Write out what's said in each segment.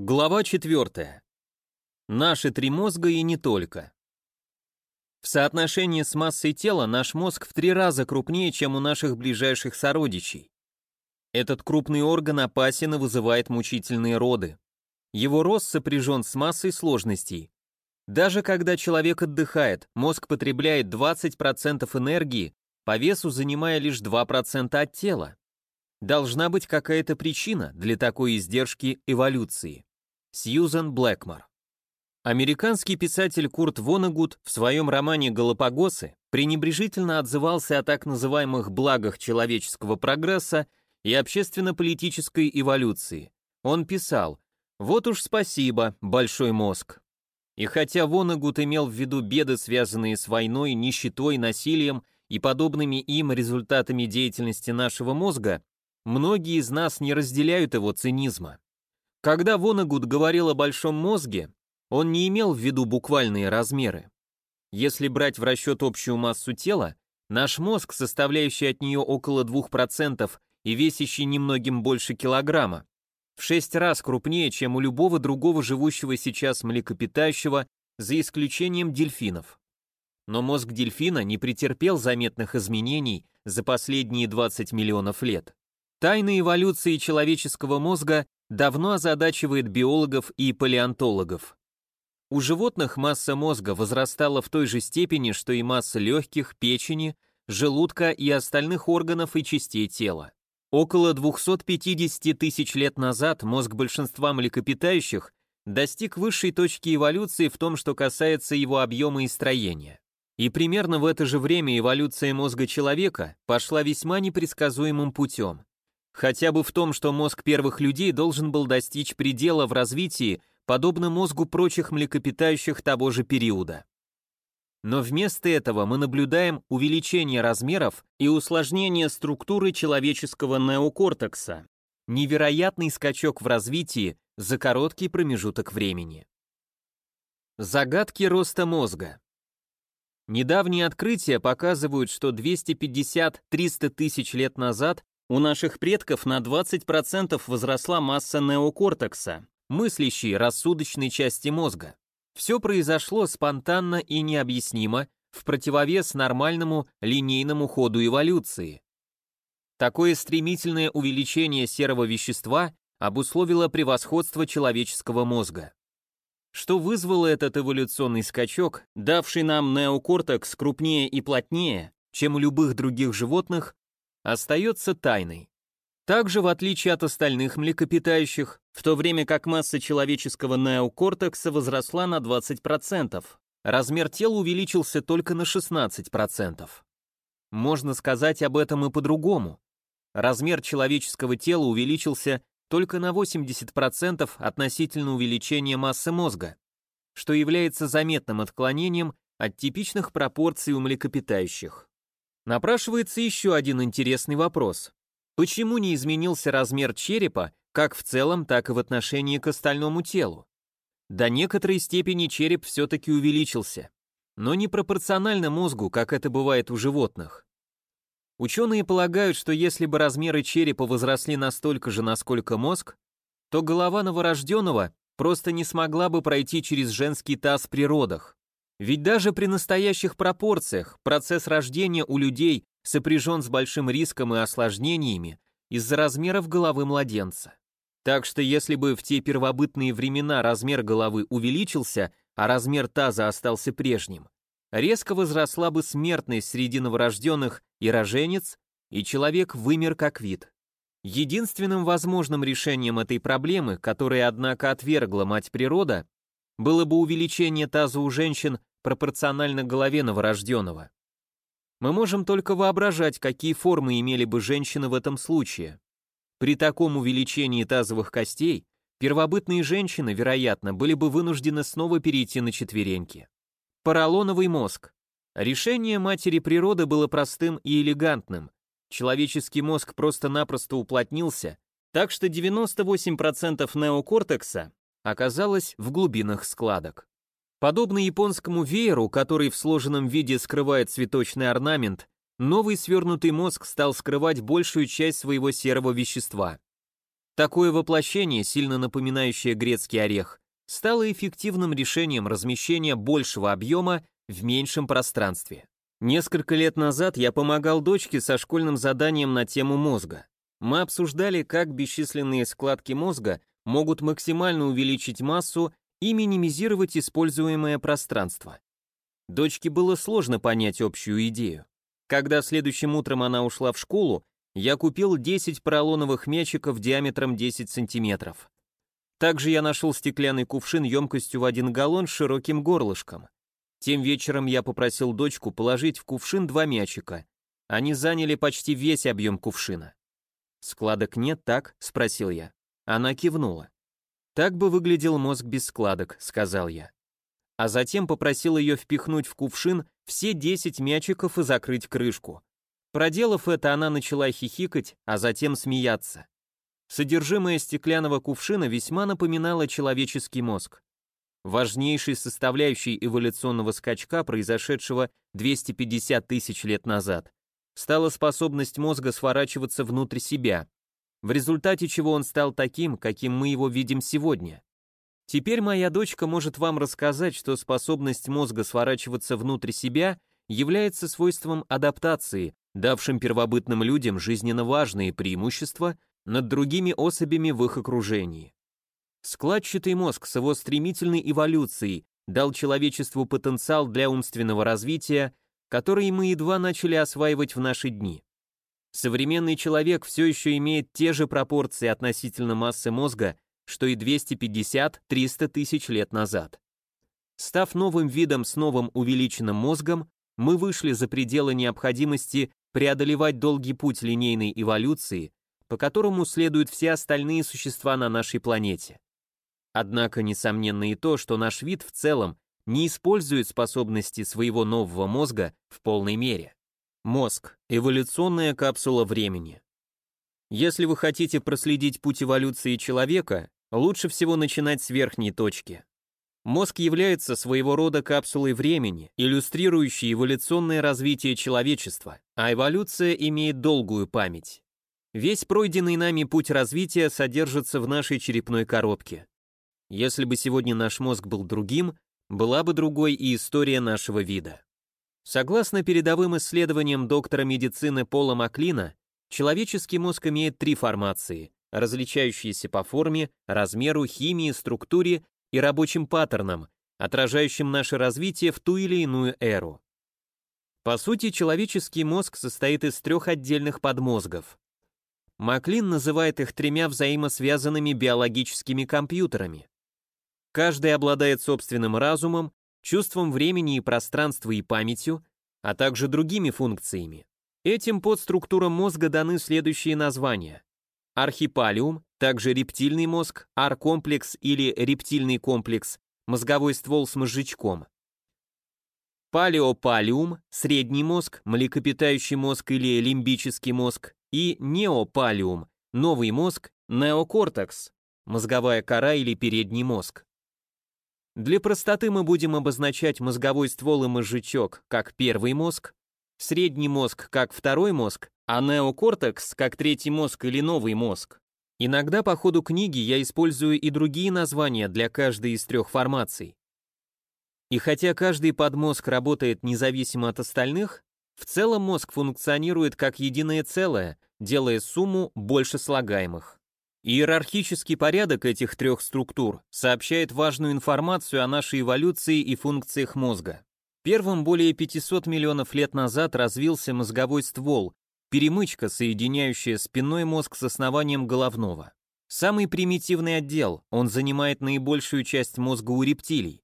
Глава 4. Наши три мозга и не только. В соотношении с массой тела наш мозг в три раза крупнее, чем у наших ближайших сородичей. Этот крупный орган опасен и вызывает мучительные роды. Его рост сопряжен с массой сложностей. Даже когда человек отдыхает, мозг потребляет 20% энергии, по весу занимая лишь 2% от тела. Должна быть какая-то причина для такой издержки эволюции. Сьюзан Блэкмор. Американский писатель Курт Вонегуд в своем романе «Галапагосы» пренебрежительно отзывался о так называемых благах человеческого прогресса и общественно-политической эволюции. Он писал «Вот уж спасибо, большой мозг». И хотя Вонегуд имел в виду беды, связанные с войной, нищетой, насилием и подобными им результатами деятельности нашего мозга, многие из нас не разделяют его цинизма. Когда Вонагуд говорил о большом мозге, он не имел в виду буквальные размеры. Если брать в расчет общую массу тела, наш мозг, составляющий от нее около 2% и весящий немногим больше килограмма, в 6 раз крупнее, чем у любого другого живущего сейчас млекопитающего, за исключением дельфинов. Но мозг дельфина не претерпел заметных изменений за последние 20 миллионов лет. Тайна эволюции человеческого мозга давно озадачивает биологов и палеонтологов. У животных масса мозга возрастала в той же степени, что и масса легких, печени, желудка и остальных органов и частей тела. Около 250 тысяч лет назад мозг большинства млекопитающих достиг высшей точки эволюции в том, что касается его объема и строения. И примерно в это же время эволюция мозга человека пошла весьма непредсказуемым путем. Хотя бы в том, что мозг первых людей должен был достичь предела в развитии, подобно мозгу прочих млекопитающих того же периода. Но вместо этого мы наблюдаем увеличение размеров и усложнение структуры человеческого неокортекса, невероятный скачок в развитии за короткий промежуток времени. Загадки роста мозга. Недавние открытия показывают, что 250-300 тысяч лет назад у наших предков на 20% возросла масса неокортекса, мыслящей рассудочной части мозга. Все произошло спонтанно и необъяснимо, в противовес нормальному линейному ходу эволюции. Такое стремительное увеличение серого вещества обусловило превосходство человеческого мозга. Что вызвало этот эволюционный скачок, давший нам неокортекс крупнее и плотнее, чем у любых других животных, остается тайной. Также, в отличие от остальных млекопитающих, в то время как масса человеческого неокортекса возросла на 20%, размер тела увеличился только на 16%. Можно сказать об этом и по-другому. Размер человеческого тела увеличился только на 80% относительно увеличения массы мозга, что является заметным отклонением от типичных пропорций у млекопитающих. Напрашивается еще один интересный вопрос. Почему не изменился размер черепа как в целом, так и в отношении к остальному телу? До некоторой степени череп все-таки увеличился, но не пропорционально мозгу, как это бывает у животных. Ученые полагают, что если бы размеры черепа возросли настолько же, насколько мозг, то голова новорожденного просто не смогла бы пройти через женский таз при родах. Ведь даже при настоящих пропорциях процесс рождения у людей сопряжен с большим риском и осложнениями из-за размеров головы младенца. Так что если бы в те первобытные времена размер головы увеличился, а размер таза остался прежним, резко возросла бы смертность среди новорожденных и роженец, и человек вымер как вид. Единственным возможным решением этой проблемы, которое, однако, отвергла мать природа, было бы увеличение таза у женщин пропорционально голове новорожденного. Мы можем только воображать, какие формы имели бы женщины в этом случае. При таком увеличении тазовых костей первобытные женщины, вероятно, были бы вынуждены снова перейти на четвереньки. Поролоновый мозг. Решение матери природы было простым и элегантным. Человеческий мозг просто-напросто уплотнился, так что 98% неокортекса оказалось в глубинах складок. Подобно японскому вееру, который в сложенном виде скрывает цветочный орнамент, новый свернутый мозг стал скрывать большую часть своего серого вещества. Такое воплощение, сильно напоминающее грецкий орех, стало эффективным решением размещения большего объема в меньшем пространстве. Несколько лет назад я помогал дочке со школьным заданием на тему мозга. Мы обсуждали, как бесчисленные складки мозга могут максимально увеличить массу и минимизировать используемое пространство. Дочке было сложно понять общую идею. Когда следующим утром она ушла в школу, я купил 10 поролоновых мячиков диаметром 10 сантиметров. Также я нашел стеклянный кувшин емкостью в один галлон с широким горлышком. Тем вечером я попросил дочку положить в кувшин два мячика. Они заняли почти весь объем кувшина. «Складок нет, так?» — спросил я. Она кивнула. «Так бы выглядел мозг без складок», — сказал я. А затем попросил ее впихнуть в кувшин все 10 мячиков и закрыть крышку. Проделав это, она начала хихикать, а затем смеяться. Содержимое стеклянного кувшина весьма напоминало человеческий мозг. Важнейшей составляющей эволюционного скачка, произошедшего 250 тысяч лет назад, стала способность мозга сворачиваться внутрь себя, в результате чего он стал таким, каким мы его видим сегодня. Теперь моя дочка может вам рассказать, что способность мозга сворачиваться внутрь себя является свойством адаптации, давшим первобытным людям жизненно важные преимущества над другими особями в их окружении. Складчатый мозг с его стремительной эволюцией дал человечеству потенциал для умственного развития, который мы едва начали осваивать в наши дни. Современный человек все еще имеет те же пропорции относительно массы мозга, что и 250-300 тысяч лет назад. Став новым видом с новым увеличенным мозгом, мы вышли за пределы необходимости преодолевать долгий путь линейной эволюции, по которому следуют все остальные существа на нашей планете. Однако несомненно и то, что наш вид в целом не использует способности своего нового мозга в полной мере. Мозг – эволюционная капсула времени. Если вы хотите проследить путь эволюции человека, лучше всего начинать с верхней точки. Мозг является своего рода капсулой времени, иллюстрирующей эволюционное развитие человечества, а эволюция имеет долгую память. Весь пройденный нами путь развития содержится в нашей черепной коробке. Если бы сегодня наш мозг был другим, была бы другой и история нашего вида. Согласно передовым исследованиям доктора медицины Пола Маклина, человеческий мозг имеет три формации, различающиеся по форме, размеру, химии, структуре и рабочим паттернам, отражающим наше развитие в ту или иную эру. По сути, человеческий мозг состоит из трех отдельных подмозгов. Маклин называет их тремя взаимосвязанными биологическими компьютерами. Каждый обладает собственным разумом, чувством времени и пространства и памятью, а также другими функциями. Этим подструктурам мозга даны следующие названия. Архипалиум, также рептильный мозг, аркомплекс или рептильный комплекс, мозговой ствол с мозжечком. Палеопалиум, средний мозг, млекопитающий мозг или лимбический мозг, и неопалиум, новый мозг, неокортекс, мозговая кора или передний мозг. Для простоты мы будем обозначать мозговой ствол и мозжечок как первый мозг, средний мозг как второй мозг, а неокортекс как третий мозг или новый мозг. Иногда по ходу книги я использую и другие названия для каждой из трех формаций. И хотя каждый подмозг работает независимо от остальных, в целом мозг функционирует как единое целое, делая сумму больше слагаемых. Иерархический порядок этих трех структур сообщает важную информацию о нашей эволюции и функциях мозга. Первым более 500 миллионов лет назад развился мозговой ствол, перемычка, соединяющая спинной мозг с основанием головного. Самый примитивный отдел, он занимает наибольшую часть мозга у рептилий.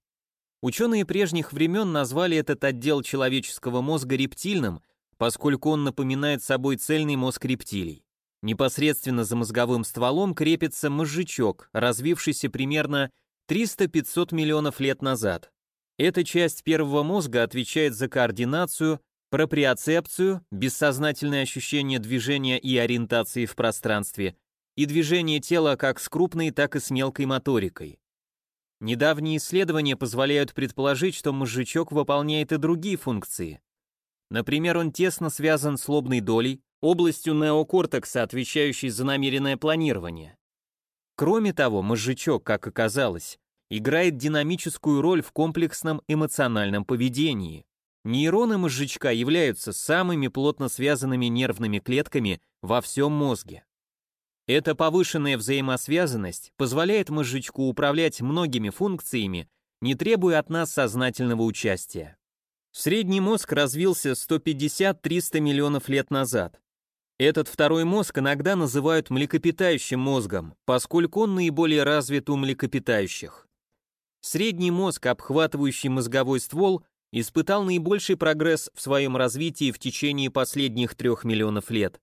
Ученые прежних времен назвали этот отдел человеческого мозга рептильным, поскольку он напоминает собой цельный мозг рептилий. Непосредственно за мозговым стволом крепится мозжечок, развившийся примерно 300-500 миллионов лет назад. Эта часть первого мозга отвечает за координацию, проприоцепцию, бессознательное ощущение движения и ориентации в пространстве, и движение тела как с крупной, так и с мелкой моторикой. Недавние исследования позволяют предположить, что мозжечок выполняет и другие функции. Например, он тесно связан с лобной долей, областью неокортекса, отвечающей за намеренное планирование. Кроме того, мозжечок, как оказалось, играет динамическую роль в комплексном эмоциональном поведении. Нейроны мозжечка являются самыми плотно связанными нервными клетками во всем мозге. Эта повышенная взаимосвязанность позволяет мозжечку управлять многими функциями, не требуя от нас сознательного участия. Средний мозг развился 150-300 миллионов лет назад. Этот второй мозг иногда называют млекопитающим мозгом, поскольку он наиболее развит у млекопитающих. Средний мозг, обхватывающий мозговой ствол, испытал наибольший прогресс в своем развитии в течение последних трех миллионов лет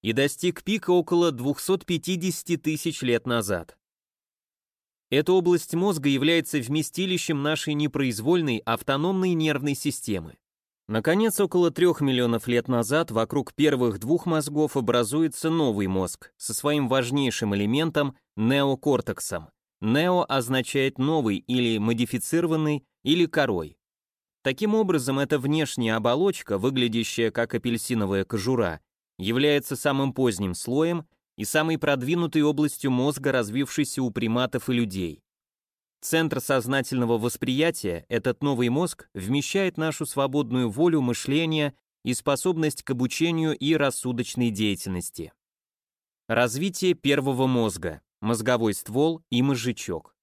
и достиг пика около 250 тысяч лет назад. Эта область мозга является вместилищем нашей непроизвольной автономной нервной системы. Наконец, около трех миллионов лет назад вокруг первых двух мозгов образуется новый мозг со своим важнейшим элементом – неокортексом. Нео означает новый или модифицированный или корой. Таким образом, эта внешняя оболочка, выглядящая как апельсиновая кожура, является самым поздним слоем и самой продвинутой областью мозга, развившейся у приматов и людей. Центр сознательного восприятия, этот новый мозг, вмещает нашу свободную волю мышления и способность к обучению и рассудочной деятельности. Развитие первого мозга, мозговой ствол и мозжечок.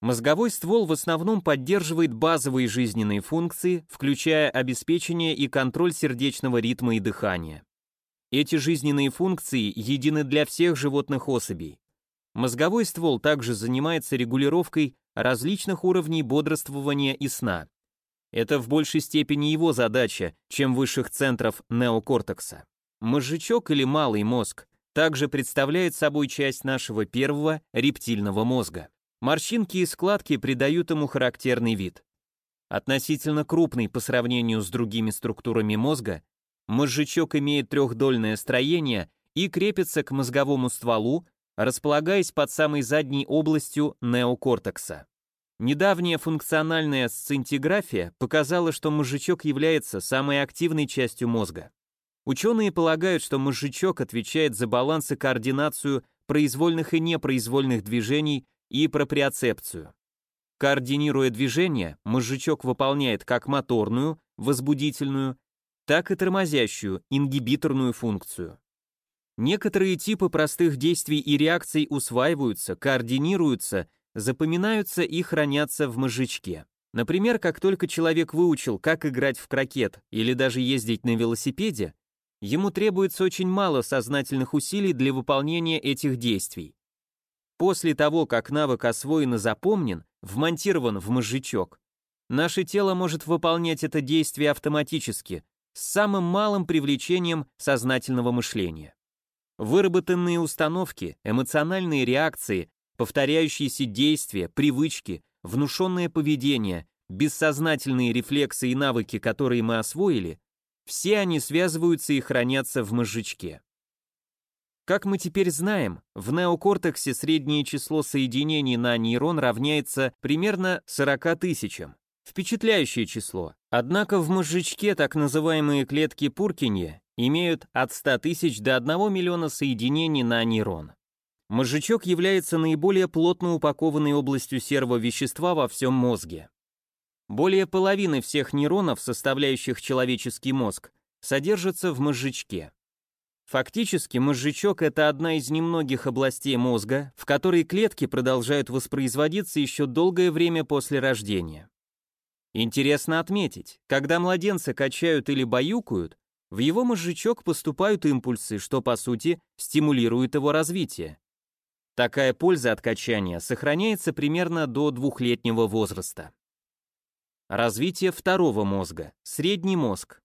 Мозговой ствол в основном поддерживает базовые жизненные функции, включая обеспечение и контроль сердечного ритма и дыхания. Эти жизненные функции едины для всех животных особей. Мозговой ствол также занимается регулировкой различных уровней бодрствования и сна. Это в большей степени его задача, чем высших центров неокортекса. Мозжечок или малый мозг также представляет собой часть нашего первого рептильного мозга. Морщинки и складки придают ему характерный вид. Относительно крупный по сравнению с другими структурами мозга, мозжечок имеет трехдольное строение и крепится к мозговому стволу, располагаясь под самой задней областью неокортекса. Недавняя функциональная сцинтиграфия показала, что мозжечок является самой активной частью мозга. Ученые полагают, что мозжечок отвечает за баланс и координацию произвольных и непроизвольных движений и проприоцепцию. Координируя движение, мозжечок выполняет как моторную, возбудительную, так и тормозящую, ингибиторную функцию. Некоторые типы простых действий и реакций усваиваются, координируются, запоминаются и хранятся в мозжечке. Например, как только человек выучил, как играть в крокет или даже ездить на велосипеде, ему требуется очень мало сознательных усилий для выполнения этих действий. После того, как навык освоен и запомнен, вмонтирован в мозжечок, наше тело может выполнять это действие автоматически, с самым малым привлечением сознательного мышления. Выработанные установки, эмоциональные реакции, повторяющиеся действия, привычки, внушенное поведение, бессознательные рефлексы и навыки, которые мы освоили, все они связываются и хранятся в мозжечке. Как мы теперь знаем, в неокортексе среднее число соединений на нейрон равняется примерно 40 тысячам. Впечатляющее число. Однако в мозжечке так называемые клетки Пуркинья имеют от 100 тысяч до 1 миллиона соединений на нейрон. Мозжечок является наиболее плотно упакованной областью серого вещества во всем мозге. Более половины всех нейронов, составляющих человеческий мозг, содержатся в мозжечке. Фактически мозжечок – это одна из немногих областей мозга, в которой клетки продолжают воспроизводиться еще долгое время после рождения. Интересно отметить, когда младенца качают или баюкают, в его мозжечок поступают импульсы, что по сути стимулирует его развитие. Такая польза от качания сохраняется примерно до двухлетнего возраста. Развитие второго мозга, средний мозг.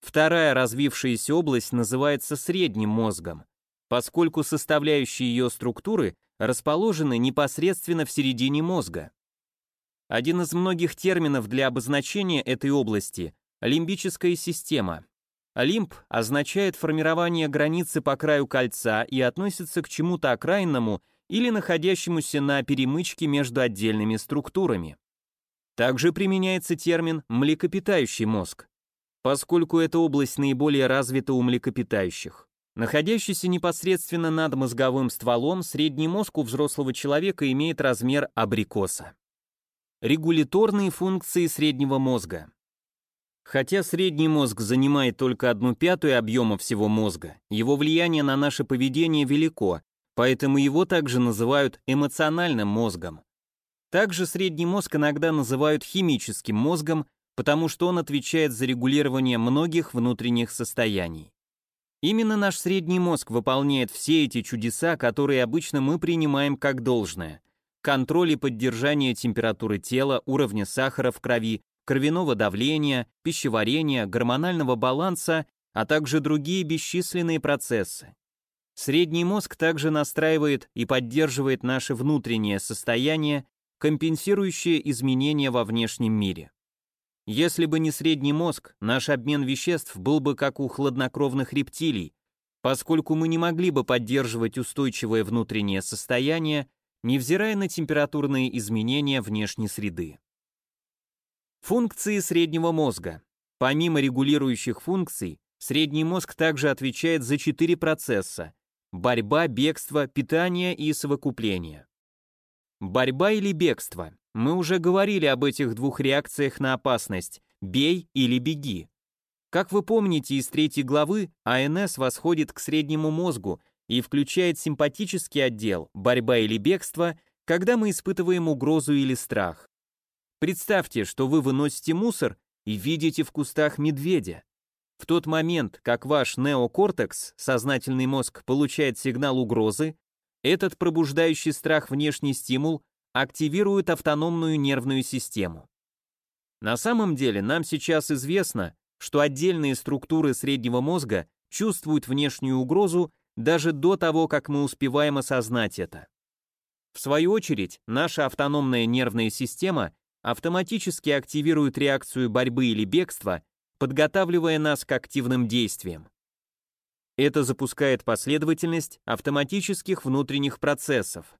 Вторая развившаяся область называется средним мозгом, поскольку составляющие ее структуры расположены непосредственно в середине мозга. Один из многих терминов для обозначения этой области – лимбическая система. Лимб означает формирование границы по краю кольца и относится к чему-то окраинному или находящемуся на перемычке между отдельными структурами. Также применяется термин «млекопитающий мозг», поскольку эта область наиболее развита у млекопитающих. Находящийся непосредственно над мозговым стволом, средний мозг у взрослого человека имеет размер абрикоса. Регуляторные функции среднего мозга. Хотя средний мозг занимает только одну пятую объема всего мозга, его влияние на наше поведение велико, поэтому его также называют эмоциональным мозгом. Также средний мозг иногда называют химическим мозгом, потому что он отвечает за регулирование многих внутренних состояний. Именно наш средний мозг выполняет все эти чудеса, которые обычно мы принимаем как должное. Контроль и поддержание температуры тела, уровня сахара в крови, кровяного давления, пищеварения, гормонального баланса, а также другие бесчисленные процессы. Средний мозг также настраивает и поддерживает наше внутреннее состояние, компенсирующее изменения во внешнем мире. Если бы не средний мозг, наш обмен веществ был бы как у хладнокровных рептилий, поскольку мы не могли бы поддерживать устойчивое внутреннее состояние, невзирая на температурные изменения внешней среды. Функции среднего мозга. Помимо регулирующих функций, средний мозг также отвечает за четыре процесса – борьба, бегство, питание и совокупление. Борьба или бегство. Мы уже говорили об этих двух реакциях на опасность – бей или беги. Как вы помните из третьей главы, АНС восходит к среднему мозгу и включает симпатический отдел – борьба или бегство, когда мы испытываем угрозу или страх. Представьте, что вы выносите мусор и видите в кустах медведя. В тот момент, как ваш неокортекс, сознательный мозг, получает сигнал угрозы, этот пробуждающий страх внешний стимул активирует автономную нервную систему. На самом деле нам сейчас известно, что отдельные структуры среднего мозга чувствуют внешнюю угрозу даже до того, как мы успеваем осознать это. В свою очередь, наша автономная нервная система автоматически активирует реакцию борьбы или бегства, подготавливая нас к активным действиям. Это запускает последовательность автоматических внутренних процессов.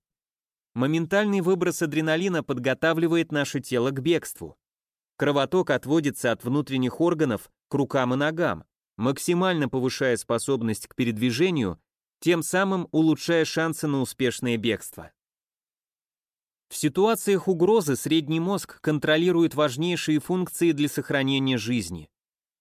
Моментальный выброс адреналина подготавливает наше тело к бегству. Кровоток отводится от внутренних органов к рукам и ногам, максимально повышая способность к передвижению, тем самым улучшая шансы на успешное бегство. В ситуациях угрозы средний мозг контролирует важнейшие функции для сохранения жизни.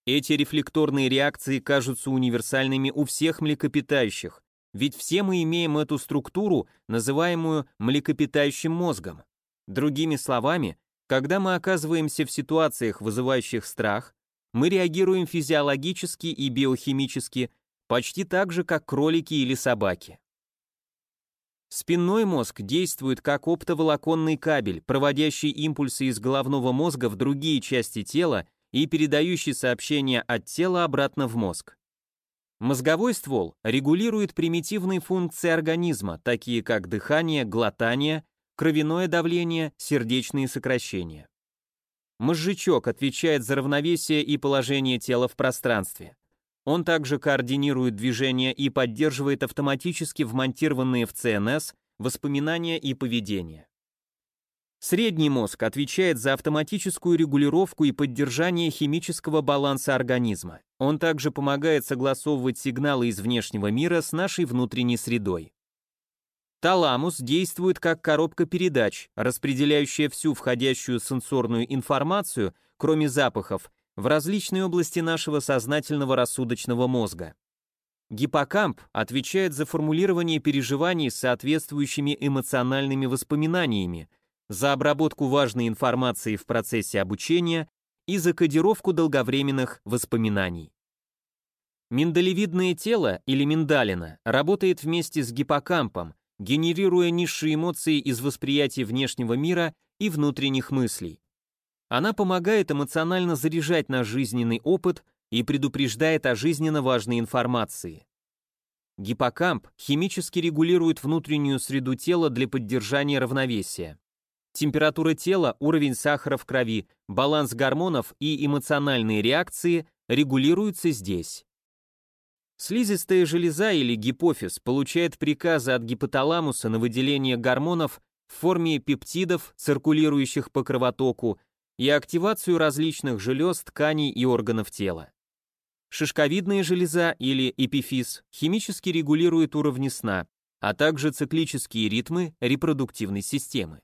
Эти рефлекторные реакции кажутся универсальными у всех млекопитающих, ведь все мы имеем эту структуру, называемую млекопитающим мозгом. Другими словами, когда мы оказываемся в ситуациях, вызывающих страх, мы реагируем физиологически и биохимически почти так же, как кролики или собаки. Спинной мозг действует как оптоволоконный кабель, проводящий импульсы из головного мозга в другие части тела и передающий сообщения от тела обратно в мозг. Мозговой ствол регулирует примитивные функции организма, такие как дыхание, глотание, кровяное давление, сердечные сокращения. Мозжечок отвечает за равновесие и положение тела в пространстве. Он также координирует движение и поддерживает автоматически вмонтированные в ЦНС воспоминания и поведение. Средний мозг отвечает за автоматическую регулировку и поддержание химического баланса организма. Он также помогает согласовывать сигналы из внешнего мира с нашей внутренней средой. Таламус действует как коробка передач, распределяющая всю входящую сенсорную информацию, кроме запахов, в различные области нашего сознательного рассудочного мозга. Гиппокамп отвечает за формулирование переживаний с соответствующими эмоциональными воспоминаниями, за обработку важной информации в процессе обучения и за кодировку долговременных воспоминаний. Миндалевидное тело или миндалина работает вместе с гиппокампом, генерируя низшие эмоции из восприятия внешнего мира и внутренних мыслей. Она помогает эмоционально заряжать наш жизненный опыт и предупреждает о жизненно важной информации. Гиппокамп химически регулирует внутреннюю среду тела для поддержания равновесия. Температура тела, уровень сахара в крови, баланс гормонов и эмоциональные реакции регулируются здесь. Слизистая железа или гипофиз получает приказы от гипоталамуса на выделение гормонов в форме пептидов, циркулирующих по кровотоку, и активацию различных желез, тканей и органов тела. Шишковидная железа или эпифиз химически регулирует уровни сна, а также циклические ритмы репродуктивной системы.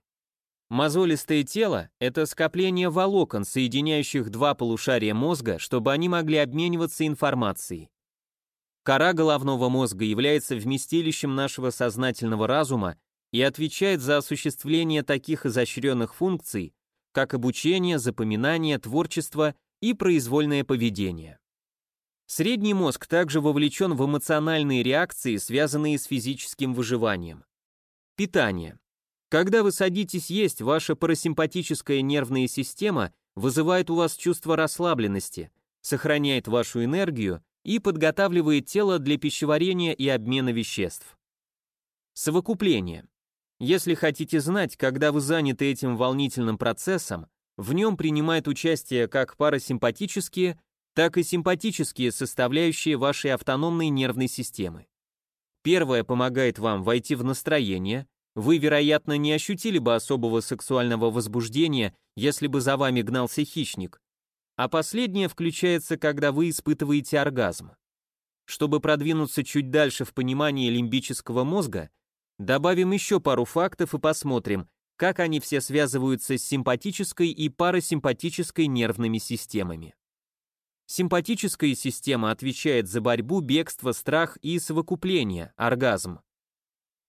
Мозолистое тело – это скопление волокон, соединяющих два полушария мозга, чтобы они могли обмениваться информацией. Кора головного мозга является вместилищем нашего сознательного разума и отвечает за осуществление таких изощренных функций, как обучение, запоминание, творчество и произвольное поведение. Средний мозг также вовлечен в эмоциональные реакции, связанные с физическим выживанием. Питание. Когда вы садитесь есть, ваша парасимпатическая нервная система вызывает у вас чувство расслабленности, сохраняет вашу энергию и подготавливает тело для пищеварения и обмена веществ. Совокупление. Если хотите знать, когда вы заняты этим волнительным процессом, в нем принимают участие как парасимпатические, так и симпатические составляющие вашей автономной нервной системы. Первое помогает вам войти в настроение, вы, вероятно, не ощутили бы особого сексуального возбуждения, если бы за вами гнался хищник, а последнее включается, когда вы испытываете оргазм. Чтобы продвинуться чуть дальше в понимании лимбического мозга, добавим еще пару фактов и посмотрим, как они все связываются с симпатической и парасимпатической нервными системами. Симпатическая система отвечает за борьбу, бегство, страх и совокупление, оргазм.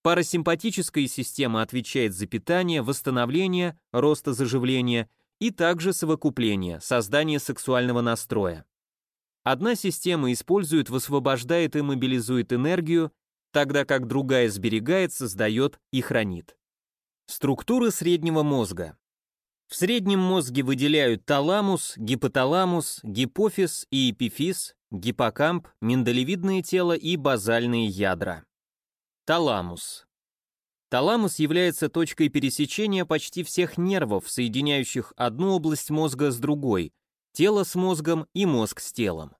Парасимпатическая система отвечает за питание, восстановление, ростозаживление и также совокупление, создание сексуального настроя. Одна система использует, высвобождает и мобилизует энергию, тогда как другая сберегает, создает и хранит. Структура среднего мозга. В среднем мозге выделяют таламус, гипоталамус, гипофиз и эпифиз, гиппокамп, миндалевидное тело и базальные ядра. Таламус. Таламус является точкой пересечения почти всех нервов, соединяющих одну область мозга с другой, тело с мозгом и мозг с телом.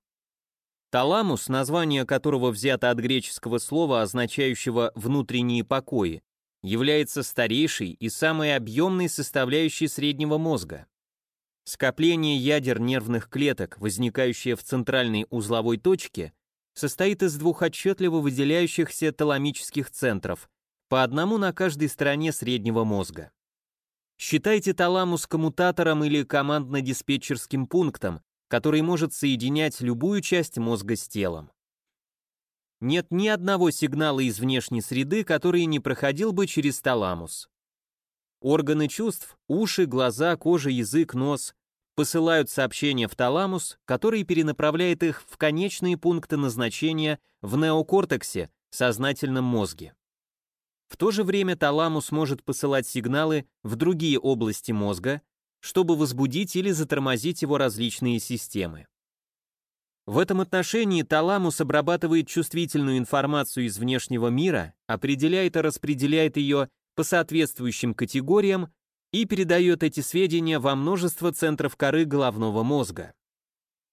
Таламус, название которого взято от греческого слова, означающего «внутренние покои», является старейшей и самой объемной составляющей среднего мозга. Скопление ядер нервных клеток, возникающее в центральной узловой точке, состоит из двух отчетливо выделяющихся таламических центров, по одному на каждой стороне среднего мозга. Считайте таламус коммутатором или командно-диспетчерским пунктом, который может соединять любую часть мозга с телом. Нет ни одного сигнала из внешней среды, который не проходил бы через таламус. Органы чувств, уши, глаза, кожа, язык, нос посылают сообщения в таламус, который перенаправляет их в конечные пункты назначения в неокортексе, сознательном мозге. В то же время таламус может посылать сигналы в другие области мозга, чтобы возбудить или затормозить его различные системы. В этом отношении таламус обрабатывает чувствительную информацию из внешнего мира, определяет и распределяет ее по соответствующим категориям и передает эти сведения во множество центров коры головного мозга.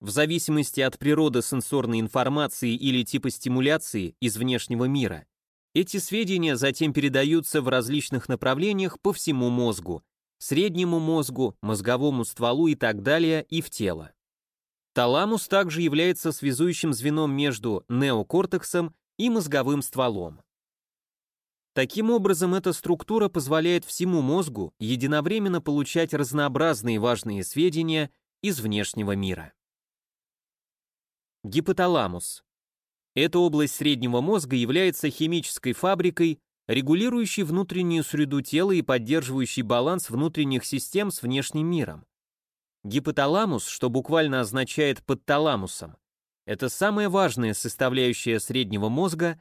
В зависимости от природы сенсорной информации или типа стимуляции из внешнего мира, эти сведения затем передаются в различных направлениях по всему мозгу, среднему мозгу, мозговому стволу и так далее, и в тело. Таламус также является связующим звеном между неокортексом и мозговым стволом. Таким образом, эта структура позволяет всему мозгу единовременно получать разнообразные важные сведения из внешнего мира. Гипоталамус. Эта область среднего мозга является химической фабрикой, регулирующей внутреннюю среду тела и поддерживающей баланс внутренних систем с внешним миром. Гипоталамус, что буквально означает под таламусом, это самая важная составляющая среднего мозга,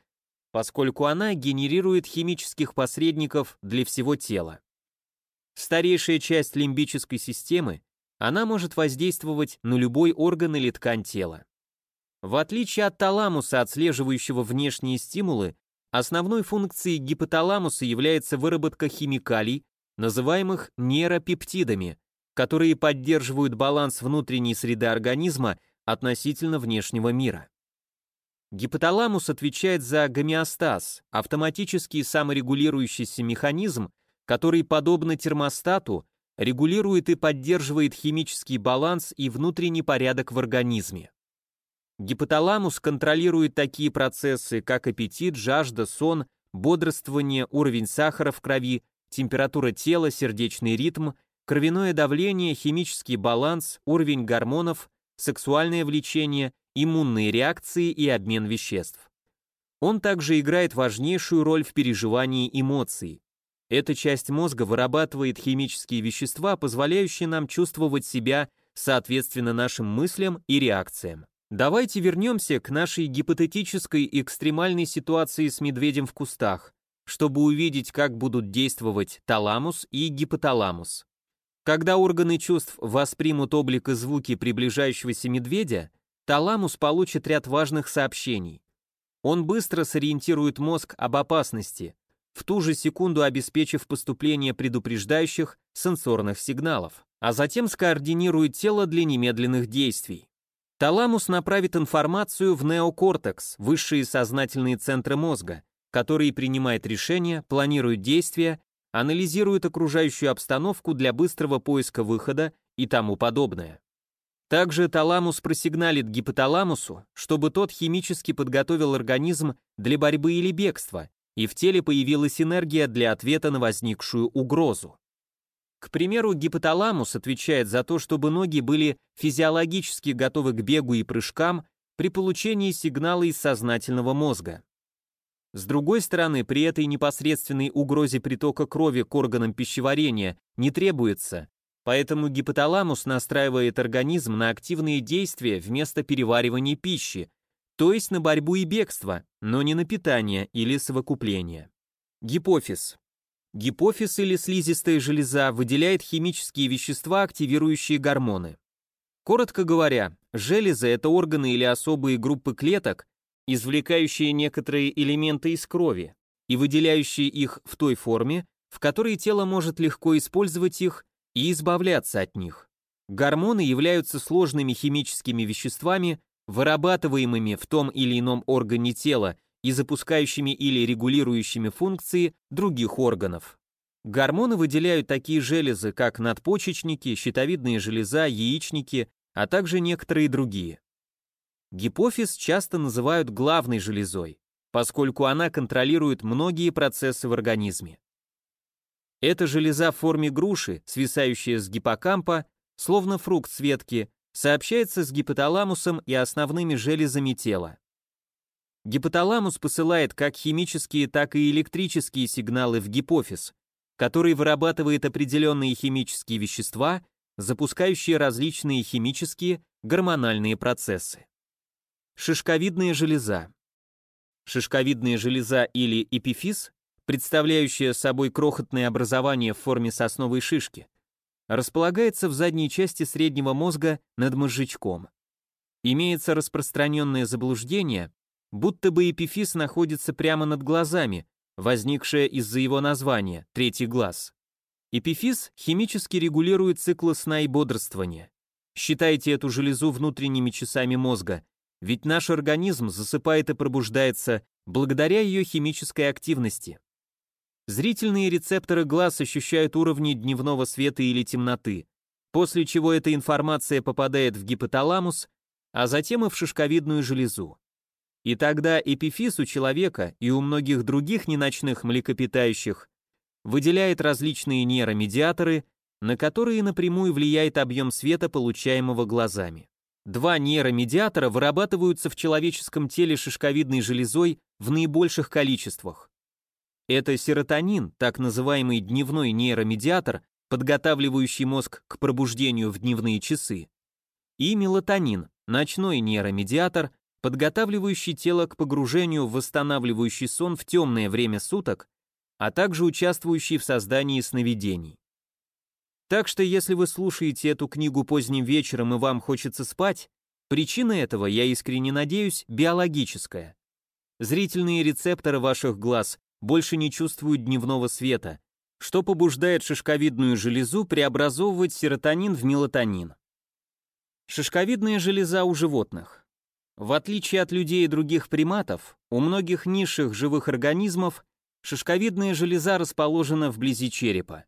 поскольку она генерирует химических посредников для всего тела. Старейшая часть лимбической системы, она может воздействовать на любой орган или ткань тела. В отличие от таламуса, отслеживающего внешние стимулы, основной функцией гипоталамуса является выработка химикалий, называемых нейропептидами, которые поддерживают баланс внутренней среды организма относительно внешнего мира. Гипоталамус отвечает за гомеостаз, автоматический саморегулирующийся механизм, который, подобно термостату, регулирует и поддерживает химический баланс и внутренний порядок в организме. Гипоталамус контролирует такие процессы, как аппетит, жажда, сон, бодрствование, уровень сахара в крови, температура тела, сердечный ритм, кровяное давление, химический баланс, уровень гормонов, сексуальное влечение, иммунные реакции и обмен веществ. Он также играет важнейшую роль в переживании эмоций. Эта часть мозга вырабатывает химические вещества, позволяющие нам чувствовать себя соответственно нашим мыслям и реакциям. Давайте вернемся к нашей гипотетической экстремальной ситуации с медведем в кустах, чтобы увидеть, как будут действовать таламус и гипоталамус. Когда органы чувств воспримут облик и звуки приближающегося медведя, таламус получит ряд важных сообщений. Он быстро сориентирует мозг об опасности, в ту же секунду обеспечив поступление предупреждающих сенсорных сигналов, а затем скоординирует тело для немедленных действий. Таламус направит информацию в неокортекс, высшие сознательные центры мозга, который принимает решения, планирует действия, анализирует окружающую обстановку для быстрого поиска выхода и тому подобное. Также таламус просигналит гипоталамусу, чтобы тот химически подготовил организм для борьбы или бегства, и в теле появилась энергия для ответа на возникшую угрозу. К примеру, гипоталамус отвечает за то, чтобы ноги были физиологически готовы к бегу и прыжкам при получении сигнала из сознательного мозга. С другой стороны, при этой непосредственной угрозе притока крови к органам пищеварения не требуется, поэтому гипоталамус настраивает организм на активные действия вместо переваривания пищи, то есть на борьбу и бегство, но не на питание или совокупление. Гипофиз. Гипофиз или слизистая железа выделяет химические вещества, активирующие гормоны. Коротко говоря, железы – это органы или особые группы клеток, извлекающие некоторые элементы из крови и выделяющие их в той форме, в которой тело может легко использовать их и избавляться от них. Гормоны являются сложными химическими веществами, вырабатываемыми в том или ином органе тела и запускающими или регулирующими функции других органов. Гормоны выделяют такие железы, как надпочечники, щитовидная железа, яичники, а также некоторые другие. Гипофиз часто называют главной железой, поскольку она контролирует многие процессы в организме. Эта железа в форме груши, свисающая с гиппокампа, словно фрукт с ветки, сообщается с гипоталамусом и основными железами тела. Гипоталамус посылает как химические, так и электрические сигналы в гипофиз, который вырабатывает определенные химические вещества, запускающие различные химические, гормональные процессы. Шишковидная железа. Шишковидная железа или эпифиз, представляющая собой крохотное образование в форме сосновой шишки, располагается в задней части среднего мозга над мозжечком. Имеется распространенное заблуждение, будто бы эпифиз находится прямо над глазами, возникшее из-за его названия «третий глаз». Эпифиз химически регулирует циклы сна и бодрствования. Считайте эту железу внутренними часами мозга, ведь наш организм засыпает и пробуждается благодаря ее химической активности. Зрительные рецепторы глаз ощущают уровни дневного света или темноты, после чего эта информация попадает в гипоталамус, а затем и в шишковидную железу. И тогда эпифиз у человека и у многих других неночных млекопитающих выделяет различные нейромедиаторы, на которые напрямую влияет объем света, получаемого глазами. Два нейромедиатора вырабатываются в человеческом теле шишковидной железой в наибольших количествах. Это серотонин, так называемый дневной нейромедиатор, подготавливающий мозг к пробуждению в дневные часы, и мелатонин, ночной нейромедиатор, подготавливающий тело к погружению в восстанавливающий сон в темное время суток, а также участвующий в создании сновидений. Так что если вы слушаете эту книгу поздним вечером и вам хочется спать, причина этого, я искренне надеюсь, биологическая. Зрительные рецепторы ваших глаз больше не чувствуют дневного света, что побуждает шишковидную железу преобразовывать серотонин в мелатонин. Шишковидная железа у животных. В отличие от людей и других приматов, у многих низших живых организмов шишковидная железа расположена вблизи черепа.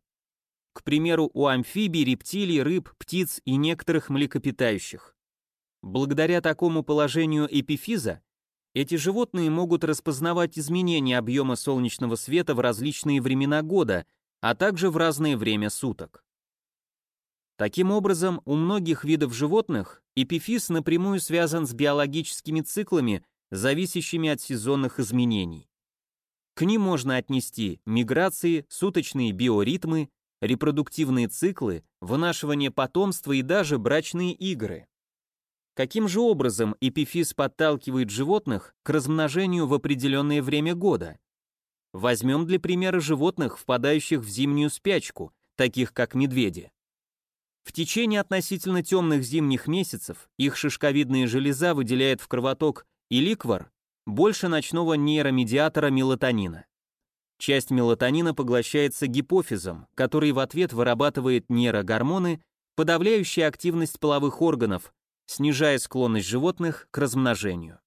К примеру, у амфибий, рептилий, рыб, птиц и некоторых млекопитающих. Благодаря такому положению эпифиза, эти животные могут распознавать изменения объема солнечного света в различные времена года, а также в разное время суток. Таким образом, у многих видов животных эпифиз напрямую связан с биологическими циклами, зависящими от сезонных изменений. К ним можно отнести миграции, суточные биоритмы, репродуктивные циклы, вынашивание потомства и даже брачные игры. Каким же образом эпифиз подталкивает животных к размножению в определенное время года? Возьмем для примера животных, впадающих в зимнюю спячку, таких как медведи. В течение относительно темных зимних месяцев их шишковидная железа выделяет в кровоток и ликвор больше ночного нейромедиатора мелатонина. Часть мелатонина поглощается гипофизом, который в ответ вырабатывает нейрогормоны, подавляющие активность половых органов, снижая склонность животных к размножению.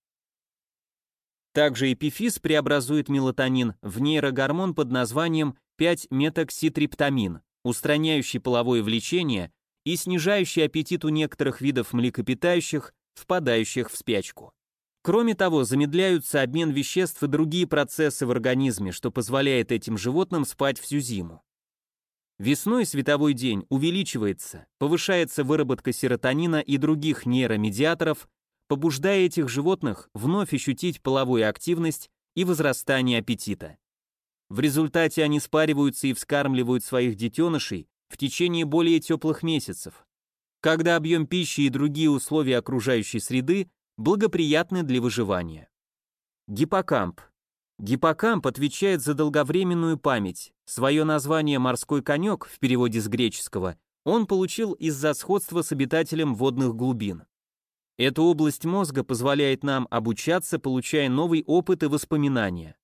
Также эпифиз преобразует мелатонин в нейрогормон под названием 5-метокситриптамин, устраняющий половое влечение и снижающий аппетит у некоторых видов млекопитающих, впадающих в спячку. Кроме того, замедляются обмен веществ и другие процессы в организме, что позволяет этим животным спать всю зиму. Весной световой день увеличивается, повышается выработка серотонина и других нейромедиаторов, побуждая этих животных вновь ощутить половую активность и возрастание аппетита. В результате они спариваются и вскармливают своих детенышей в течение более теплых месяцев, когда объем пищи и другие условия окружающей среды благоприятны для выживания. Гиппокамп Гиппокамп отвечает за долговременную память. Свое название «морской конек» в переводе с греческого он получил из-за сходства с обитателем водных глубин. Эта область мозга позволяет нам обучаться, получая новый опыт и воспоминания.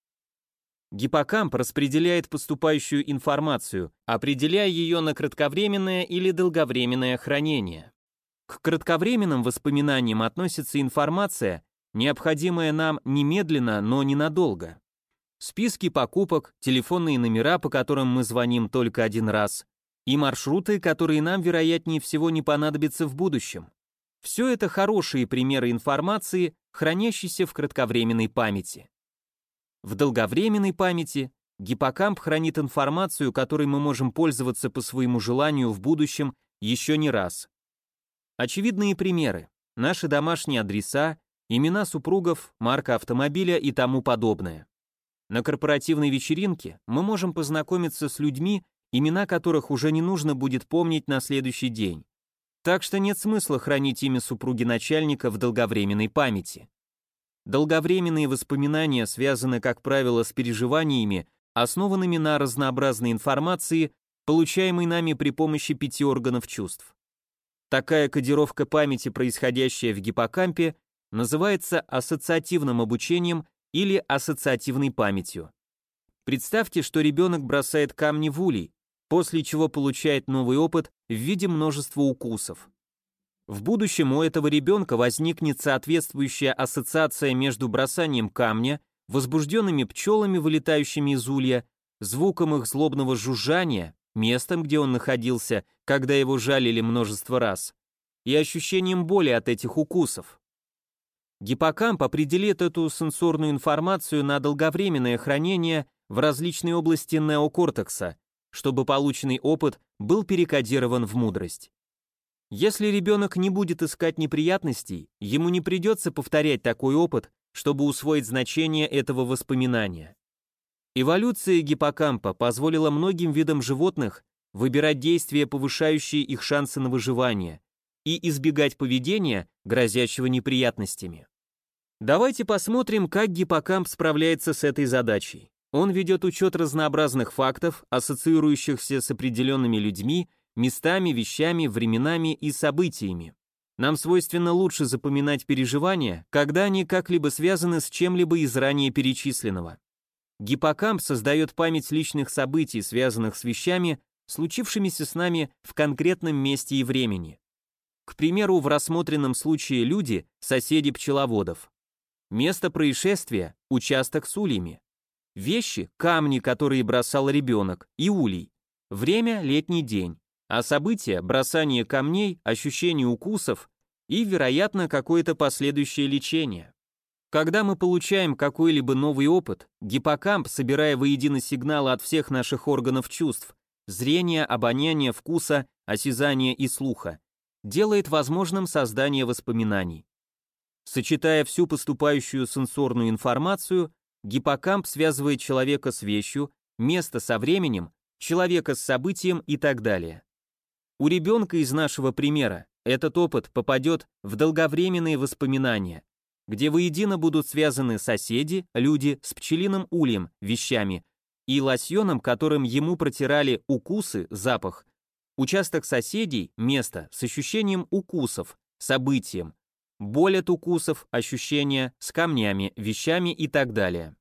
Гиппокамп распределяет поступающую информацию, определяя ее на кратковременное или долговременное хранение. К кратковременным воспоминаниям относится информация, необходимая нам немедленно, но ненадолго списки покупок, телефонные номера, по которым мы звоним только один раз, и маршруты, которые нам, вероятнее всего, не понадобятся в будущем. Все это хорошие примеры информации, хранящейся в кратковременной памяти. В долговременной памяти гиппокамп хранит информацию, которой мы можем пользоваться по своему желанию в будущем еще не раз. Очевидные примеры. Наши домашние адреса, имена супругов, марка автомобиля и тому подобное. На корпоративной вечеринке мы можем познакомиться с людьми, имена которых уже не нужно будет помнить на следующий день. Так что нет смысла хранить имя супруги начальника в долговременной памяти. Долговременные воспоминания связаны, как правило, с переживаниями, основанными на разнообразной информации, получаемой нами при помощи пяти органов чувств. Такая кодировка памяти, происходящая в гиппокампе, называется ассоциативным обучением или ассоциативной памятью. Представьте, что ребенок бросает камни в улей, после чего получает новый опыт в виде множества укусов. В будущем у этого ребенка возникнет соответствующая ассоциация между бросанием камня, возбужденными пчелами, вылетающими из улья, звуком их злобного жужжания, местом, где он находился, когда его жалили множество раз, и ощущением боли от этих укусов. Гиппокамп определит эту сенсорную информацию на долговременное хранение в различной области неокортекса, чтобы полученный опыт был перекодирован в мудрость. Если ребенок не будет искать неприятностей, ему не придется повторять такой опыт, чтобы усвоить значение этого воспоминания. Эволюция гиппокампа позволила многим видам животных выбирать действия, повышающие их шансы на выживание, и избегать поведения, грозящего неприятностями. Давайте посмотрим, как гиппокамп справляется с этой задачей. Он ведет учет разнообразных фактов, ассоциирующихся с определенными людьми, местами, вещами, временами и событиями. Нам свойственно лучше запоминать переживания, когда они как-либо связаны с чем-либо из ранее перечисленного. Гиппокамп создает память личных событий, связанных с вещами, случившимися с нами в конкретном месте и времени. К примеру, в рассмотренном случае люди – соседи пчеловодов. Место происшествия – участок с ульями. Вещи – камни, которые бросал ребенок, и улей. Время – летний день. А события – бросание камней, ощущение укусов и, вероятно, какое-то последующее лечение. Когда мы получаем какой-либо новый опыт, гиппокамп, собирая воедино сигналы от всех наших органов чувств, зрения, обоняния, вкуса, осязания и слуха, делает возможным создание воспоминаний. Сочетая всю поступающую сенсорную информацию, гиппокамп связывает человека с вещью, место со временем, человека с событием и так далее. У ребенка из нашего примера этот опыт попадет в долговременные воспоминания, где воедино будут связаны соседи, люди с пчелиным ульем, вещами, и лосьоном, которым ему протирали укусы, запах, участок соседей, место с ощущением укусов, событием, боль от укусов, ощущения с камнями, вещами и так далее.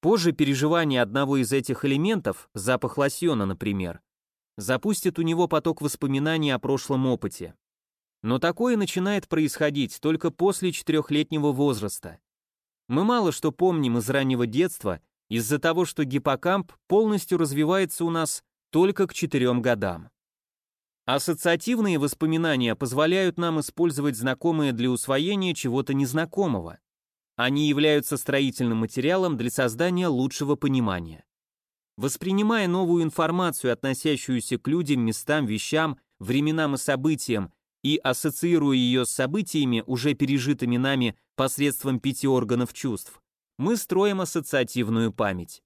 Позже переживание одного из этих элементов, запах лосьона, например, запустит у него поток воспоминаний о прошлом опыте. Но такое начинает происходить только после четырехлетнего возраста. Мы мало что помним из раннего детства из-за того, что гиппокамп полностью развивается у нас только к четырем годам. Ассоциативные воспоминания позволяют нам использовать знакомые для усвоения чего-то незнакомого. Они являются строительным материалом для создания лучшего понимания. Воспринимая новую информацию, относящуюся к людям, местам, вещам, временам и событиям, и ассоциируя ее с событиями, уже пережитыми нами посредством пяти органов чувств, мы строим ассоциативную память.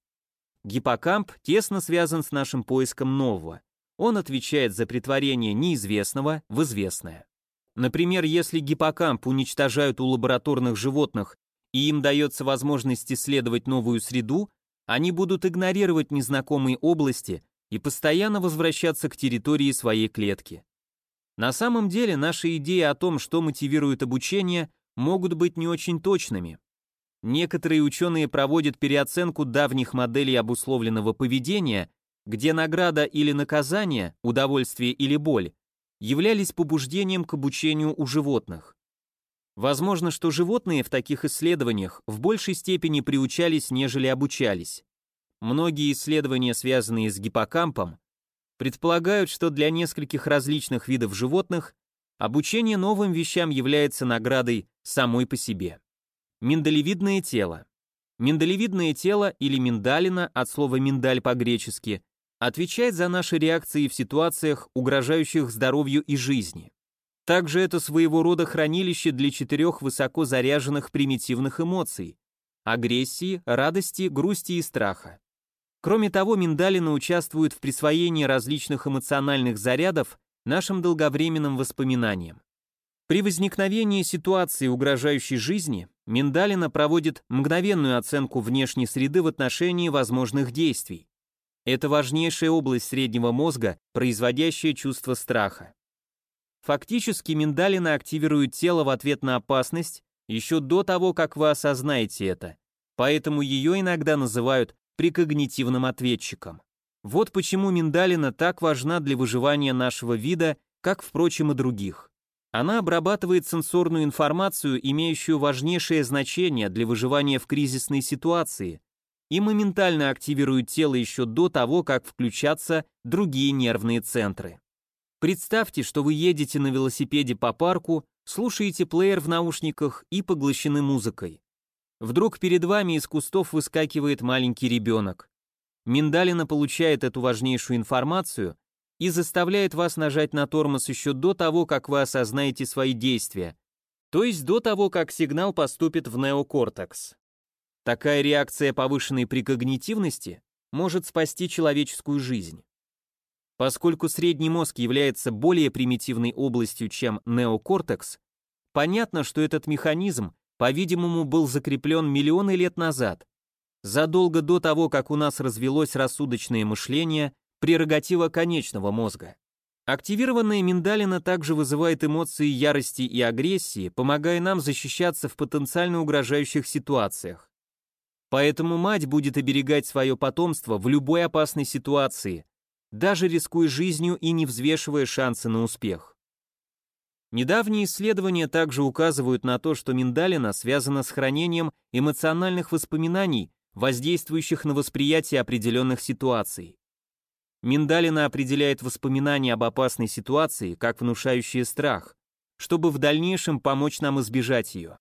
Гиппокамп тесно связан с нашим поиском нового. Он отвечает за притворение неизвестного в известное. Например, если гиппокамп уничтожают у лабораторных животных и им дается возможность исследовать новую среду, они будут игнорировать незнакомые области и постоянно возвращаться к территории своей клетки. На самом деле наши идеи о том, что мотивирует обучение, могут быть не очень точными. Некоторые ученые проводят переоценку давних моделей обусловленного поведения где награда или наказание, удовольствие или боль, являлись побуждением к обучению у животных. Возможно, что животные в таких исследованиях в большей степени приучались, нежели обучались. Многие исследования, связанные с гиппокампом, предполагают, что для нескольких различных видов животных обучение новым вещам является наградой самой по себе. Миндалевидное тело. Миндалевидное тело или миндалина от слова миндаль по-гречески отвечает за наши реакции в ситуациях, угрожающих здоровью и жизни. Также это своего рода хранилище для четырех высоко заряженных примитивных эмоций – агрессии, радости, грусти и страха. Кроме того, миндалина участвует в присвоении различных эмоциональных зарядов нашим долговременным воспоминаниям. При возникновении ситуации, угрожающей жизни, миндалина проводит мгновенную оценку внешней среды в отношении возможных действий. Это важнейшая область среднего мозга, производящая чувство страха. Фактически миндалина активирует тело в ответ на опасность еще до того, как вы осознаете это, поэтому ее иногда называют прекогнитивным ответчиком. Вот почему миндалина так важна для выживания нашего вида, как, впрочем, и других. Она обрабатывает сенсорную информацию, имеющую важнейшее значение для выживания в кризисной ситуации, и моментально активируют тело еще до того, как включатся другие нервные центры. Представьте, что вы едете на велосипеде по парку, слушаете плеер в наушниках и поглощены музыкой. Вдруг перед вами из кустов выскакивает маленький ребенок. Миндалина получает эту важнейшую информацию и заставляет вас нажать на тормоз еще до того, как вы осознаете свои действия, то есть до того, как сигнал поступит в неокортекс. Такая реакция повышенной прикогнитивности может спасти человеческую жизнь. Поскольку средний мозг является более примитивной областью, чем неокортекс, понятно, что этот механизм, по-видимому, был закреплен миллионы лет назад, задолго до того, как у нас развелось рассудочное мышление, прерогатива конечного мозга. Активированная миндалина также вызывает эмоции ярости и агрессии, помогая нам защищаться в потенциально угрожающих ситуациях. Поэтому мать будет оберегать свое потомство в любой опасной ситуации, даже рискуя жизнью и не взвешивая шансы на успех. Недавние исследования также указывают на то, что миндалина связана с хранением эмоциональных воспоминаний, воздействующих на восприятие определенных ситуаций. Миндалина определяет воспоминания об опасной ситуации как внушающие страх, чтобы в дальнейшем помочь нам избежать ее.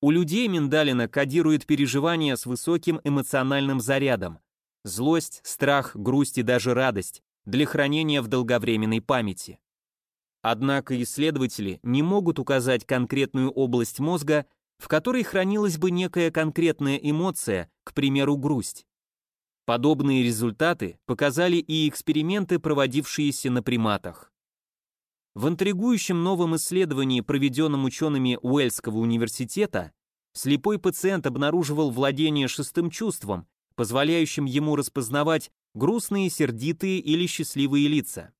У людей миндалина кодирует переживания с высоким эмоциональным зарядом. Злость, страх, грусть и даже радость для хранения в долговременной памяти. Однако исследователи не могут указать конкретную область мозга, в которой хранилась бы некая конкретная эмоция, к примеру, грусть. Подобные результаты показали и эксперименты, проводившиеся на приматах. В интригующем новом исследовании, проведенном учеными Уэльского университета, слепой пациент обнаруживал владение шестым чувством, позволяющим ему распознавать грустные, сердитые или счастливые лица.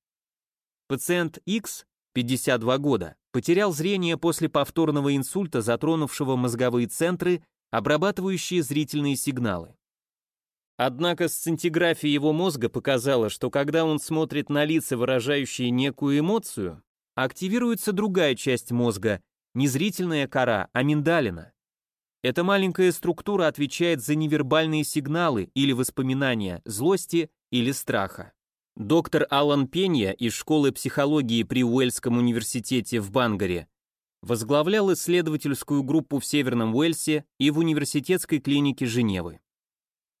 Пациент X, 52 года, потерял зрение после повторного инсульта, затронувшего мозговые центры, обрабатывающие зрительные сигналы. Однако сцинтиграфия его мозга показала, что когда он смотрит на лица, выражающие некую эмоцию, активируется другая часть мозга, не зрительная кора, а миндалина. Эта маленькая структура отвечает за невербальные сигналы или воспоминания злости или страха. Доктор Алан Пенья из школы психологии при Уэльском университете в Бангаре возглавлял исследовательскую группу в Северном Уэльсе и в университетской клинике Женевы.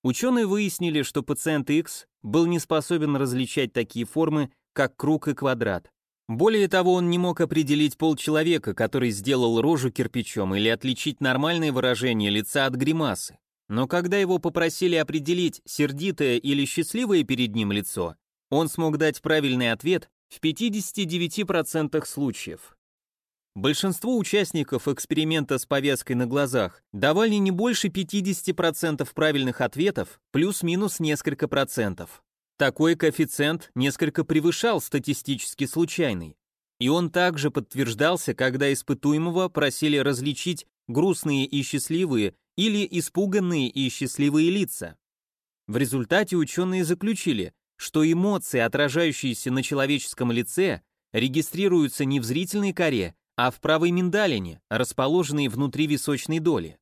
Ученые выяснили, что пациент X был не способен различать такие формы, как круг и квадрат. Более того, он не мог определить пол человека, который сделал рожу кирпичом, или отличить нормальное выражение лица от гримасы. Но когда его попросили определить, сердитое или счастливое перед ним лицо, он смог дать правильный ответ в 59% случаев. Большинство участников эксперимента с повязкой на глазах давали не больше 50% правильных ответов, плюс-минус несколько процентов. Такой коэффициент несколько превышал статистически случайный. И он также подтверждался, когда испытуемого просили различить грустные и счастливые или испуганные и счастливые лица. В результате ученые заключили, что эмоции, отражающиеся на человеческом лице, регистрируются не в зрительной коре, а в правой миндалине, расположенной внутри височной доли.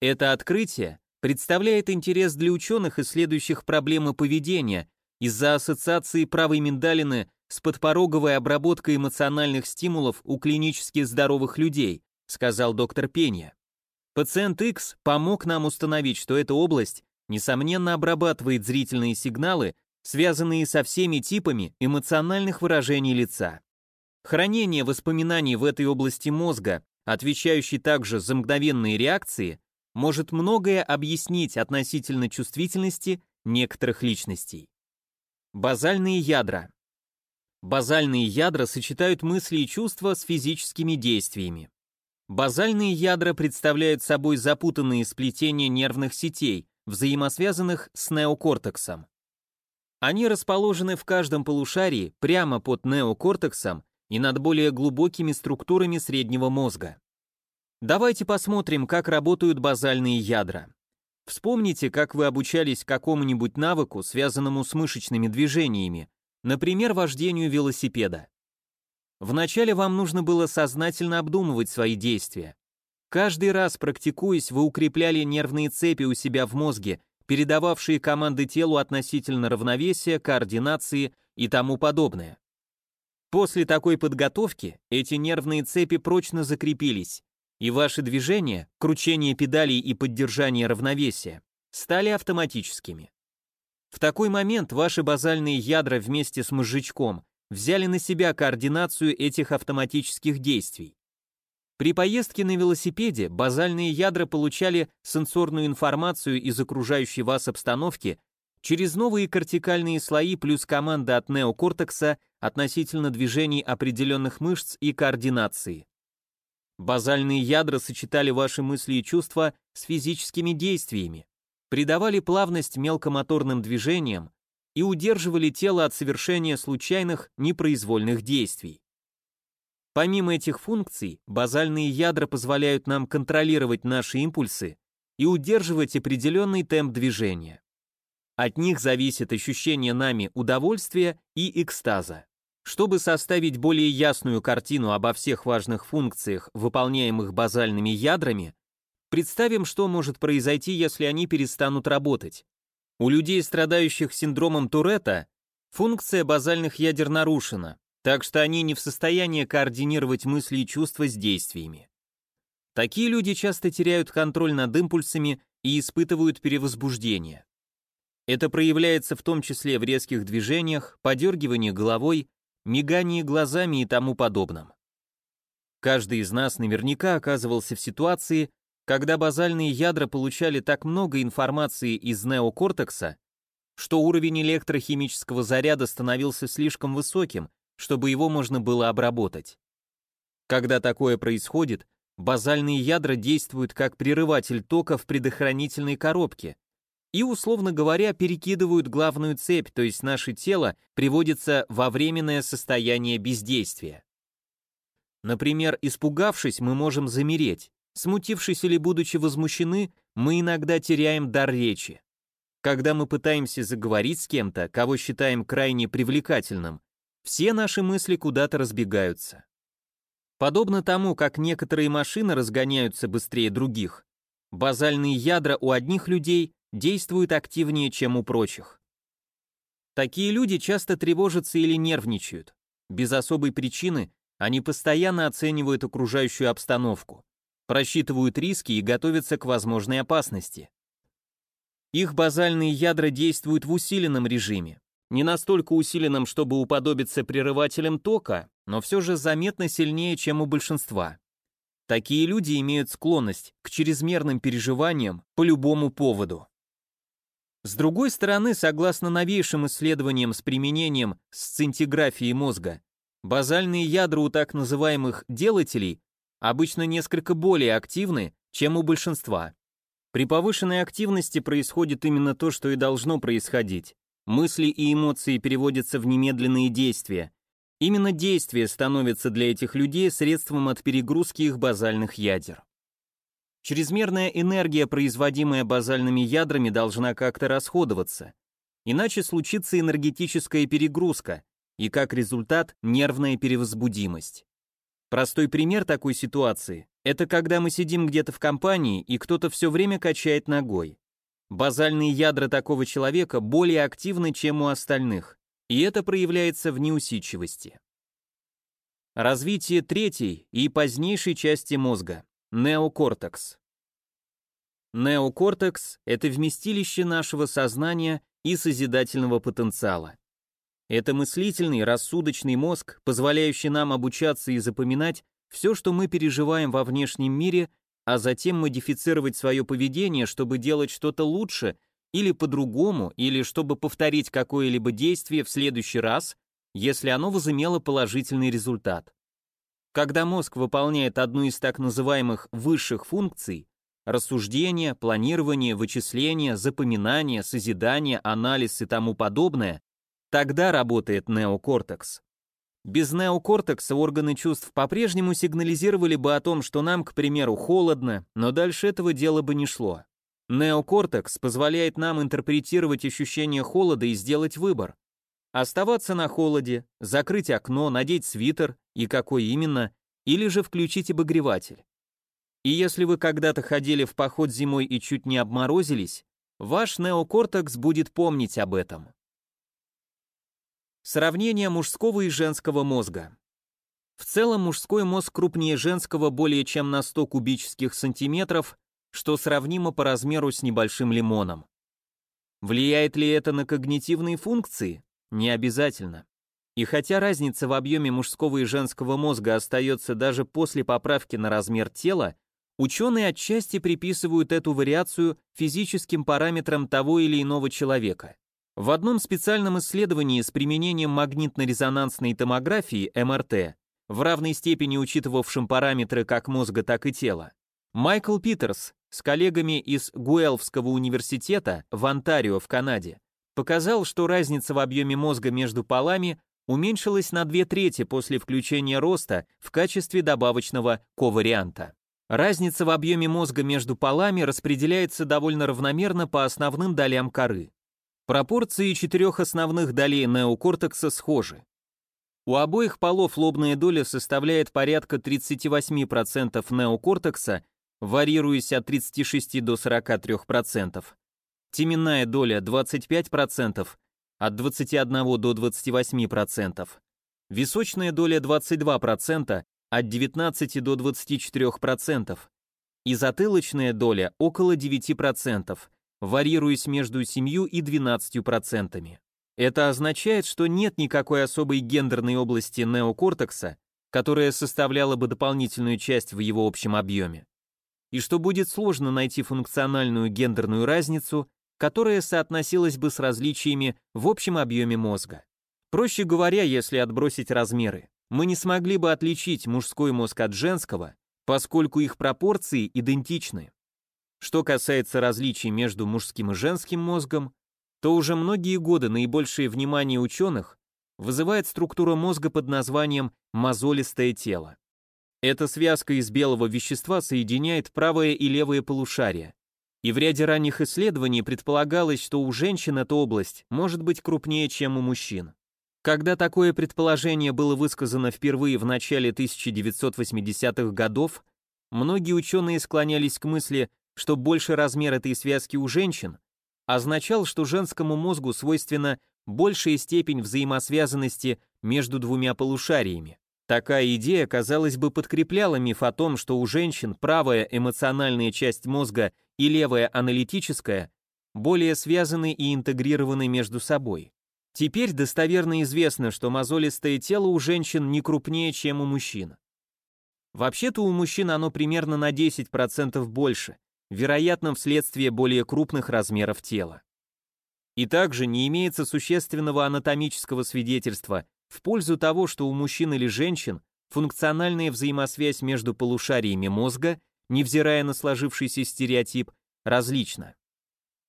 Это открытие представляет интерес для ученых, исследующих проблемы поведения из-за ассоциации правой миндалины с подпороговой обработкой эмоциональных стимулов у клинически здоровых людей, сказал доктор Пенья. Пациент X помог нам установить, что эта область, несомненно, обрабатывает зрительные сигналы, связанные со всеми типами эмоциональных выражений лица. Хранение воспоминаний в этой области мозга, отвечающей также за мгновенные реакции, может многое объяснить относительно чувствительности некоторых личностей. Базальные ядра. Базальные ядра сочетают мысли и чувства с физическими действиями. Базальные ядра представляют собой запутанные сплетения нервных сетей, взаимосвязанных с неокортексом. Они расположены в каждом полушарии прямо под неокортексом и над более глубокими структурами среднего мозга. Давайте посмотрим, как работают базальные ядра. Вспомните, как вы обучались какому-нибудь навыку, связанному с мышечными движениями, например, вождению велосипеда. Вначале вам нужно было сознательно обдумывать свои действия. Каждый раз практикуясь, вы укрепляли нервные цепи у себя в мозге передававшие команды телу относительно равновесия, координации и тому подобное. После такой подготовки эти нервные цепи прочно закрепились, и ваши движения, кручение педалей и поддержание равновесия, стали автоматическими. В такой момент ваши базальные ядра вместе с мозжечком взяли на себя координацию этих автоматических действий. При поездке на велосипеде базальные ядра получали сенсорную информацию из окружающей вас обстановки через новые кортикальные слои плюс команда от неокортекса относительно движений определенных мышц и координации. Базальные ядра сочетали ваши мысли и чувства с физическими действиями, придавали плавность мелкомоторным движениям и удерживали тело от совершения случайных непроизвольных действий. Помимо этих функций, базальные ядра позволяют нам контролировать наши импульсы и удерживать определенный темп движения. От них зависит ощущение нами удовольствия и экстаза. Чтобы составить более ясную картину обо всех важных функциях, выполняемых базальными ядрами, представим, что может произойти, если они перестанут работать. У людей, страдающих синдромом Туретта, функция базальных ядер нарушена, так что они не в состоянии координировать мысли и чувства с действиями. Такие люди часто теряют контроль над импульсами и испытывают перевозбуждение. Это проявляется в том числе в резких движениях, подергивании головой, мигании глазами и тому подобном. Каждый из нас наверняка оказывался в ситуации, когда базальные ядра получали так много информации из неокортекса, что уровень электрохимического заряда становился слишком высоким, чтобы его можно было обработать. Когда такое происходит, базальные ядра действуют как прерыватель тока в предохранительной коробке и, условно говоря, перекидывают главную цепь, то есть наше тело приводится во временное состояние бездействия. Например, испугавшись, мы можем замереть. Смутившись или будучи возмущены, мы иногда теряем дар речи. Когда мы пытаемся заговорить с кем-то, кого считаем крайне привлекательным, все наши мысли куда-то разбегаются. Подобно тому, как некоторые машины разгоняются быстрее других, базальные ядра у одних людей действуют активнее, чем у прочих. Такие люди часто тревожатся или нервничают. Без особой причины они постоянно оценивают окружающую обстановку, просчитывают риски и готовятся к возможной опасности. Их базальные ядра действуют в усиленном режиме. Не настолько усиленном, чтобы уподобиться прерывателям тока, но все же заметно сильнее, чем у большинства. Такие люди имеют склонность к чрезмерным переживаниям по любому поводу. С другой стороны, согласно новейшим исследованиям с применением сцинтиграфии мозга, базальные ядра у так называемых делателей обычно несколько более активны, чем у большинства. При повышенной активности происходит именно то, что и должно происходить. Мысли и эмоции переводятся в немедленные действия. Именно действие становится для этих людей средством от перегрузки их базальных ядер. Чрезмерная энергия, производимая базальными ядрами, должна как-то расходоваться. Иначе случится энергетическая перегрузка и, как результат, нервная перевозбудимость. Простой пример такой ситуации – это когда мы сидим где-то в компании, и кто-то все время качает ногой. Базальные ядра такого человека более активны, чем у остальных, и это проявляется в неусидчивости. Развитие третьей и позднейшей части мозга – неокортекс. Неокортекс – это вместилище нашего сознания и созидательного потенциала. Это мыслительный, рассудочный мозг, позволяющий нам обучаться и запоминать все, что мы переживаем во внешнем мире, а затем модифицировать свое поведение, чтобы делать что-то лучше или по-другому, или чтобы повторить какое-либо действие в следующий раз, если оно возымело положительный результат. Когда мозг выполняет одну из так называемых высших функций, рассуждение, планирование, вычисление, запоминание, созидание, анализ и тому подобное, Тогда работает неокортекс. Без неокортекса органы чувств по-прежнему сигнализировали бы о том, что нам, к примеру, холодно, но дальше этого дела бы не шло. Неокортекс позволяет нам интерпретировать ощущение холода и сделать выбор. Оставаться на холоде, закрыть окно, надеть свитер, и какой именно, или же включить обогреватель. И если вы когда-то ходили в поход зимой и чуть не обморозились, ваш неокортекс будет помнить об этом. Сравнение мужского и женского мозга. В целом мужской мозг крупнее женского более чем на 100 кубических сантиметров, что сравнимо по размеру с небольшим лимоном. Влияет ли это на когнитивные функции? Не обязательно. И хотя разница в объеме мужского и женского мозга остается даже после поправки на размер тела, ученые отчасти приписывают эту вариацию физическим параметрам того или иного человека. В одном специальном исследовании с применением магнитно-резонансной томографии МРТ, в равной степени учитывавшем параметры как мозга, так и тела, Майкл Питерс с коллегами из Гуэлфского университета в Онтарио в Канаде показал, что разница в объеме мозга между полами уменьшилась на две трети после включения роста в качестве добавочного коварианта. Разница в объеме мозга между полами распределяется довольно равномерно по основным долям коры. Пропорции четырех основных долей неокортекса схожи. У обоих полов лобная доля составляет порядка 38% неокортекса, варьируясь от 36 до 43%. Теменная доля 25%, от 21 до 28%. височная доля 22%, от 19 до 24%, и затылочная доля около 9%, варьируясь между 7 и 12%. Это означает, что нет никакой особой гендерной области неокортекса, которая составляла бы дополнительную часть в его общем объеме, и что будет сложно найти функциональную гендерную разницу, которая соотносилась бы с различиями в общем объеме мозга. Проще говоря, если отбросить размеры, мы не смогли бы отличить мужской мозг от женского, поскольку их пропорции идентичны. Что касается различий между мужским и женским мозгом, то уже многие годы наибольшее внимание ученых вызывает структура мозга под названием мозолистое тело. Эта связка из белого вещества соединяет правое и левое полушария. И в ряде ранних исследований предполагалось, что у женщин эта область может быть крупнее, чем у мужчин. Когда такое предположение было высказано впервые в начале 1980-х годов, многие ученые склонялись к мысли, что больший размер этой связки у женщин означал, что женскому мозгу свойственна большая степень взаимосвязанности между двумя полушариями. Такая идея, казалось бы, подкрепляла миф о том, что у женщин правая эмоциональная часть мозга и левая аналитическая более связаны и интегрированы между собой. Теперь достоверно известно, что мозолистое тело у женщин не крупнее, чем у мужчин. Вообще-то у мужчин оно примерно на 10% больше, вероятно, вследствие более крупных размеров тела. И также не имеется существенного анатомического свидетельства в пользу того, что у мужчин или женщин функциональная взаимосвязь между полушариями мозга, невзирая на сложившийся стереотип, различна.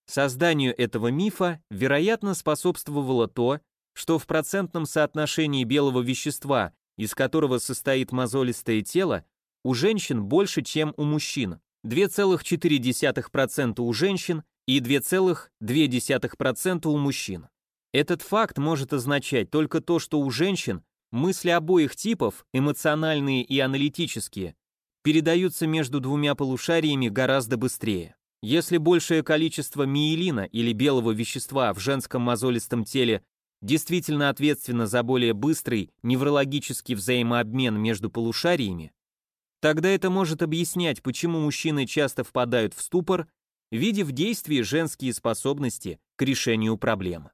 Созданию этого мифа, вероятно, способствовало то, что в процентном соотношении белого вещества, из которого состоит мозолистое тело, у женщин больше, чем у мужчин. 2,4% у женщин и 2,2% у мужчин. Этот факт может означать только то, что у женщин мысли обоих типов, эмоциональные и аналитические, передаются между двумя полушариями гораздо быстрее. Если большее количество миелина или белого вещества в женском мозолистом теле действительно ответственно за более быстрый неврологический взаимообмен между полушариями, тогда это может объяснять, почему мужчины часто впадают в ступор, видя в действии женские способности к решению проблем.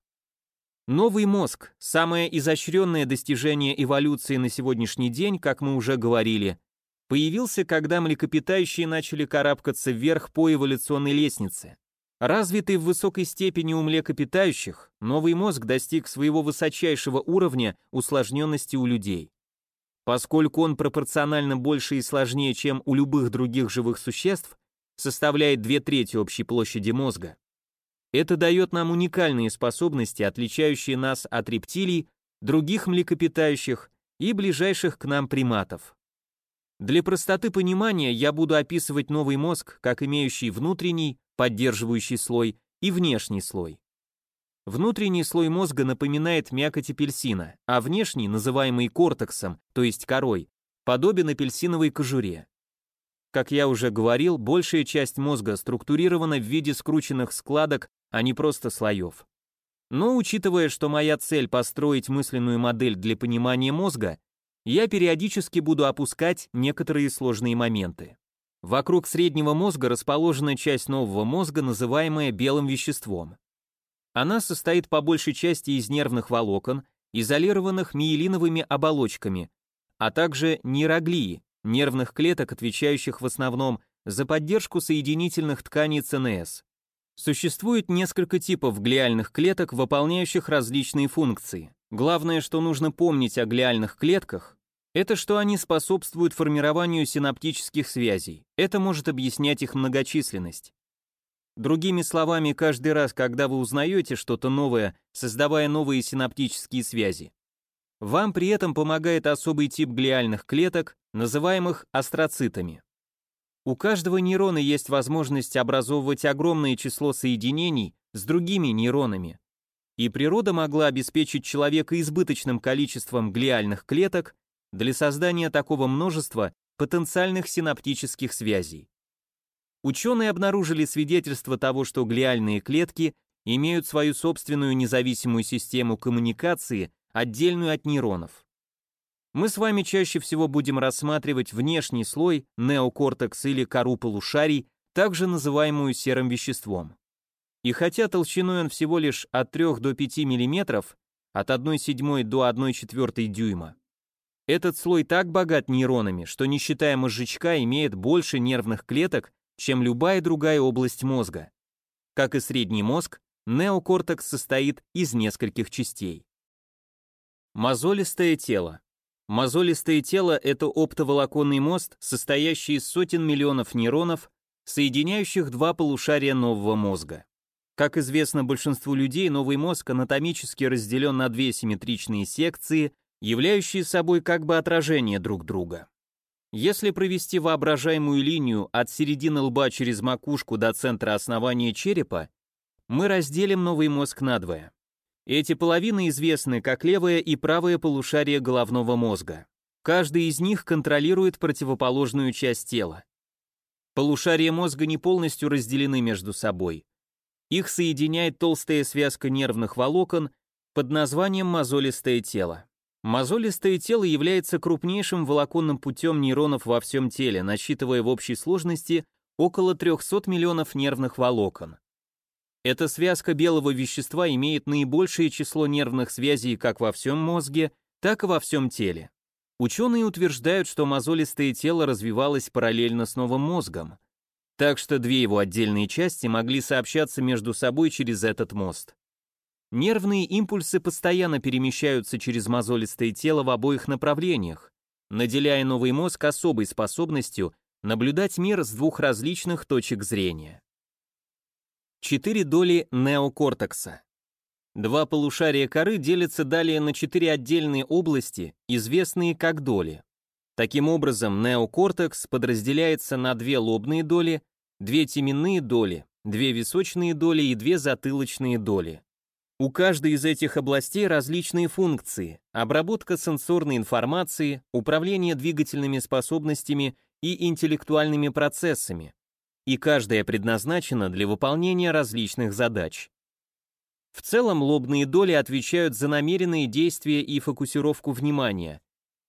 Новый мозг – самое изощренное достижение эволюции на сегодняшний день, как мы уже говорили, появился, когда млекопитающие начали карабкаться вверх по эволюционной лестнице. Развитый в высокой степени у млекопитающих, новый мозг достиг своего высочайшего уровня усложненности у людей. Поскольку он пропорционально больше и сложнее, чем у любых других живых существ, составляет две трети общей площади мозга. Это дает нам уникальные способности, отличающие нас от рептилий, других млекопитающих и ближайших к нам приматов. Для простоты понимания я буду описывать новый мозг как имеющий внутренний, поддерживающий слой, и внешний слой. Внутренний слой мозга напоминает мякоть апельсина, а внешний, называемый кортексом, то есть корой, подобен апельсиновой кожуре. Как я уже говорил, большая часть мозга структурирована в виде скрученных складок, а не просто слоев. Но учитывая, что моя цель построить мысленную модель для понимания мозга, я периодически буду опускать некоторые сложные моменты. Вокруг среднего мозга расположена часть нового мозга, называемая белым веществом. Она состоит по большей части из нервных волокон, изолированных миелиновыми оболочками, а также нейроглии, нервных клеток, отвечающих в основном за поддержку соединительных тканей ЦНС. Существует несколько типов глиальных клеток, выполняющих различные функции. Главное, что нужно помнить о глиальных клетках, это что они способствуют формированию синаптических связей. Это может объяснять их многочисленность. Другими словами, каждый раз, когда вы узнаете что-то новое, создавая новые синаптические связи, вам при этом помогает особый тип глиальных клеток, называемых астроцитами. У каждого нейрона есть возможность образовывать огромное число соединений с другими нейронами. И природа могла обеспечить человека избыточным количеством глиальных клеток, для создания такого множества потенциальных синаптических связей. Ученые обнаружили свидетельство того, что глиальные клетки имеют свою собственную независимую систему коммуникации, отдельную от нейронов. Мы с вами чаще всего будем рассматривать внешний слой, неокортекс или кору полушарий, также называемую серым веществом. И хотя толщиной он всего лишь от 3 до 5 мм, от 1,7 до 1,4 дюйма, этот слой так богат нейронами, что не считая мозжечка имеет больше нервных клеток, чем любая другая область мозга. Как и средний мозг, неокортекс состоит из нескольких частей. Мозолистое тело. Мозолистое тело – это оптоволоконный мост, состоящий из сотен миллионов нейронов, соединяющих два полушария нового мозга. Как известно большинству людей, новый мозг анатомически разделен на две симметричные секции, являющие собой как бы отражение друг друга. Если провести воображаемую линию от середины лба через макушку до центра основания черепа, мы разделим новый мозг надвое. Эти половины известны как левое и правое полушарие головного мозга. Каждый из них контролирует противоположную часть тела. Полушария мозга не полностью разделены между собой. Их соединяет толстая связка нервных волокон под названием мозолистое тело. Мозолистое тело является крупнейшим волоконным путем нейронов во всем теле, насчитывая в общей сложности около 300 миллионов нервных волокон. Эта связка белого вещества имеет наибольшее число нервных связей как во всем мозге, так и во всем теле. Ученые утверждают, что мозолистое тело развивалось параллельно с новым мозгом, так что две его отдельные части могли сообщаться между собой через этот мост. Нервные импульсы постоянно перемещаются через мозолистое тело в обоих направлениях, наделяя новый мозг особой способностью наблюдать мир с двух различных точек зрения. Четыре доли неокортекса. Два полушария коры делятся далее на четыре отдельные области, известные как доли. Таким образом, неокортекс подразделяется на две лобные доли, две теменные доли, две височные доли и две затылочные доли. У каждой из этих областей различные функции – обработка сенсорной информации, управление двигательными способностями и интеллектуальными процессами, и каждая предназначена для выполнения различных задач. В целом лобные доли отвечают за намеренные действия и фокусировку внимания,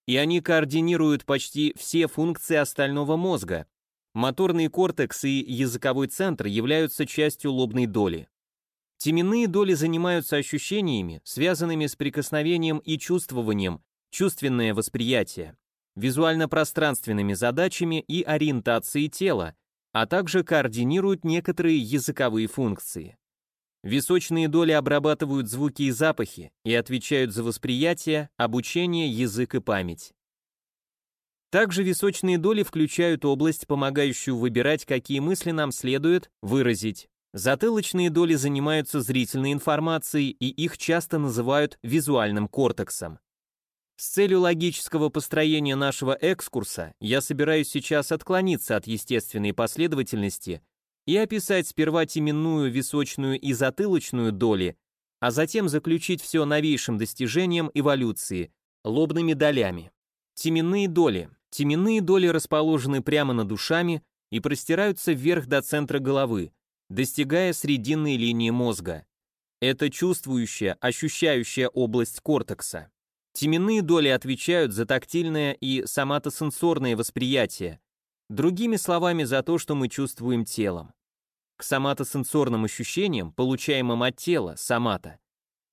и они координируют почти все функции остального мозга. Моторный кортекс и языковой центр являются частью лобной доли. Теменные доли занимаются ощущениями, связанными с прикосновением и чувствованием, чувственное восприятие, визуально-пространственными задачами и ориентацией тела, а также координируют некоторые языковые функции. Височные доли обрабатывают звуки и запахи и отвечают за восприятие, обучение, язык и память. Также височные доли включают область, помогающую выбирать, какие мысли нам следует выразить. Затылочные доли занимаются зрительной информацией, и их часто называют визуальным кортексом. С целью логического построения нашего экскурса я собираюсь сейчас отклониться от естественной последовательности и описать сперва теменную, височную и затылочную доли, а затем заключить все новейшим достижением эволюции – лобными долями. Теменные доли. Теменные доли расположены прямо над ушами и простираются вверх до центра головы, достигая срединной линии мозга. Это чувствующая, ощущающая область кортекса. Теменные доли отвечают за тактильное и соматосенсорное восприятие, другими словами, за то, что мы чувствуем телом. К соматосенсорным ощущениям, получаемым от тела, сомата,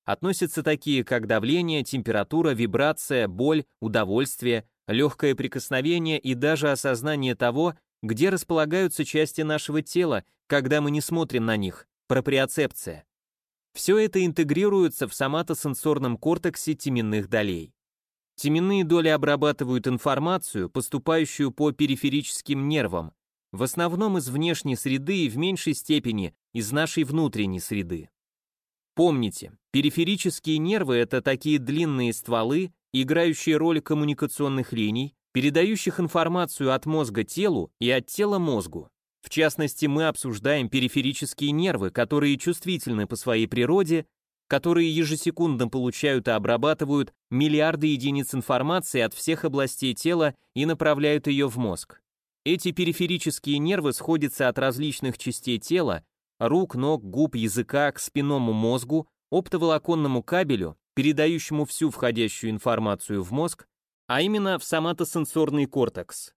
относятся такие, как давление, температура, вибрация, боль, удовольствие, легкое прикосновение и даже осознание того, где располагаются части нашего тела, когда мы не смотрим на них, проприоцепция. Все это интегрируется в соматосенсорном кортексе теменных долей. Теменные доли обрабатывают информацию, поступающую по периферическим нервам, в основном из внешней среды и в меньшей степени из нашей внутренней среды. Помните, периферические нервы – это такие длинные стволы, играющие роль коммуникационных линий, передающих информацию от мозга телу и от тела мозгу. В частности, мы обсуждаем периферические нервы, которые чувствительны по своей природе, которые ежесекундно получают и обрабатывают миллиарды единиц информации от всех областей тела и направляют ее в мозг. Эти периферические нервы сходятся от различных частей тела, рук, ног, губ, языка к спинному мозгу, оптоволоконному кабелю, передающему всю входящую информацию в мозг, а именно в соматосенсорный кортекс.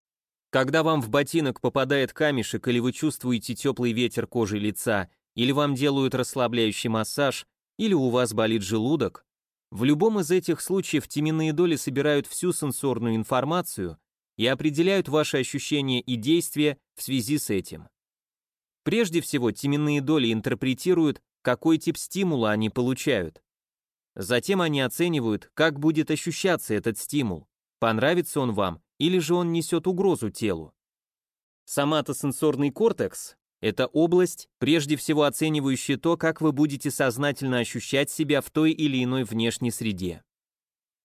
Когда вам в ботинок попадает камешек или вы чувствуете теплый ветер кожи лица, или вам делают расслабляющий массаж, или у вас болит желудок, в любом из этих случаев теменные доли собирают всю сенсорную информацию и определяют ваши ощущения и действия в связи с этим. Прежде всего, теменные доли интерпретируют, какой тип стимула они получают. Затем они оценивают, как будет ощущаться этот стимул, понравится он вам или же он несет угрозу телу. Соматосенсорный кортекс – это область, прежде всего оценивающая то, как вы будете сознательно ощущать себя в той или иной внешней среде.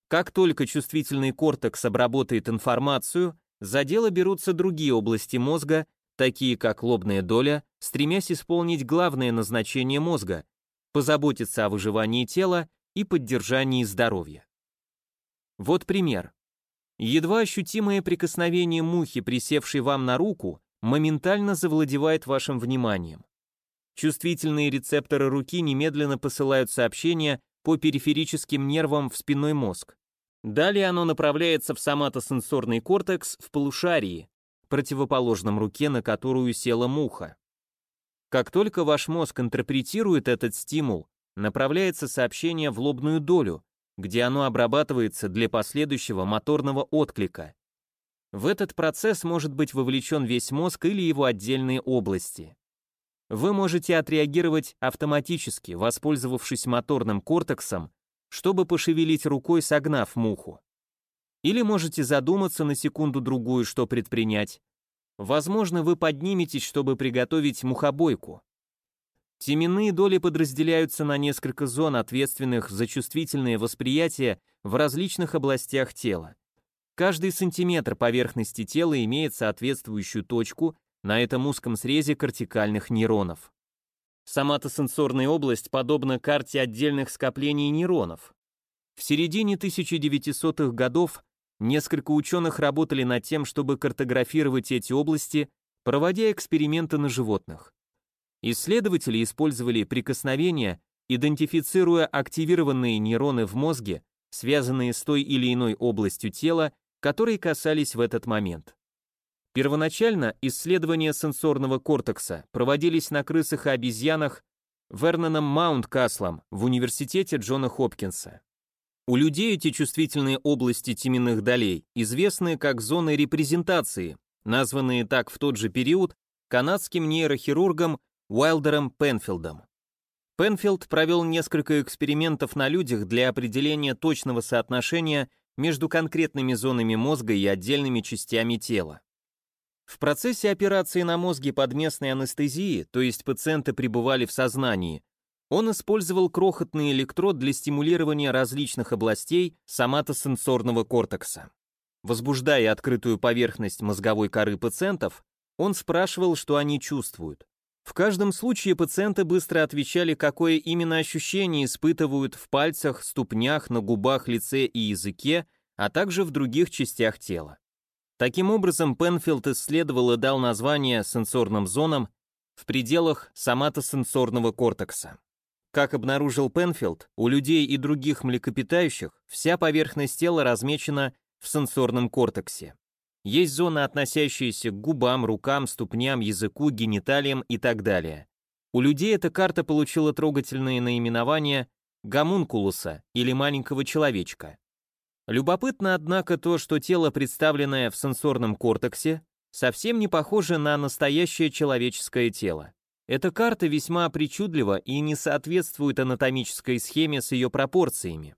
Как только чувствительный кортекс обработает информацию, за дело берутся другие области мозга, такие как лобная доля, стремясь исполнить главное назначение мозга – позаботиться о выживании тела и поддержании здоровья. Вот пример. Едва ощутимое прикосновение мухи, присевшей вам на руку, моментально завладевает вашим вниманием. Чувствительные рецепторы руки немедленно посылают сообщения по периферическим нервам в спинной мозг. Далее оно направляется в соматосенсорный кортекс в полушарии, противоположном руке, на которую села муха. Как только ваш мозг интерпретирует этот стимул, направляется сообщение в лобную долю, где оно обрабатывается для последующего моторного отклика. В этот процесс может быть вовлечен весь мозг или его отдельные области. Вы можете отреагировать автоматически, воспользовавшись моторным кортексом, чтобы пошевелить рукой, согнав муху. Или можете задуматься на секунду-другую, что предпринять. Возможно, вы подниметесь, чтобы приготовить мухобойку. Теменные доли подразделяются на несколько зон, ответственных за чувствительное восприятие в различных областях тела. Каждый сантиметр поверхности тела имеет соответствующую точку на этом узком срезе кортикальных нейронов. Соматосенсорная область подобна карте отдельных скоплений нейронов. В середине 1900-х годов несколько ученых работали над тем, чтобы картографировать эти области, проводя эксперименты на животных. Исследователи использовали прикосновения, идентифицируя активированные нейроны в мозге, связанные с той или иной областью тела, которые касались в этот момент. Первоначально исследования сенсорного кортекса проводились на крысах и обезьянах Верноном Маунткаслом в университете Джона Хопкинса. У людей эти чувствительные области теменных долей известны как зоны репрезентации, названные так в тот же период канадским нейрохирургом Уайлдером Пенфилдом. Пенфилд провел несколько экспериментов на людях для определения точного соотношения между конкретными зонами мозга и отдельными частями тела. В процессе операции на мозге под местной анестезией, то есть пациенты пребывали в сознании, он использовал крохотный электрод для стимулирования различных областей соматосенсорного кортекса. Возбуждая открытую поверхность мозговой коры пациентов, он спрашивал, что они чувствуют. В каждом случае пациенты быстро отвечали, какое именно ощущение испытывают в пальцах, ступнях, на губах, лице и языке, а также в других частях тела. Таким образом, Пенфилд исследовал и дал название сенсорным зонам в пределах соматосенсорного кортекса. Как обнаружил Пенфилд, у людей и других млекопитающих вся поверхность тела размечена в сенсорном кортексе. Есть зоны, относящиеся к губам, рукам, ступням, языку, гениталиям и так далее. У людей эта карта получила трогательное наименование гомункулуса или маленького человечка. Любопытно, однако, то, что тело, представленное в сенсорном кортексе, совсем не похоже на настоящее человеческое тело. Эта карта весьма причудлива и не соответствует анатомической схеме с ее пропорциями.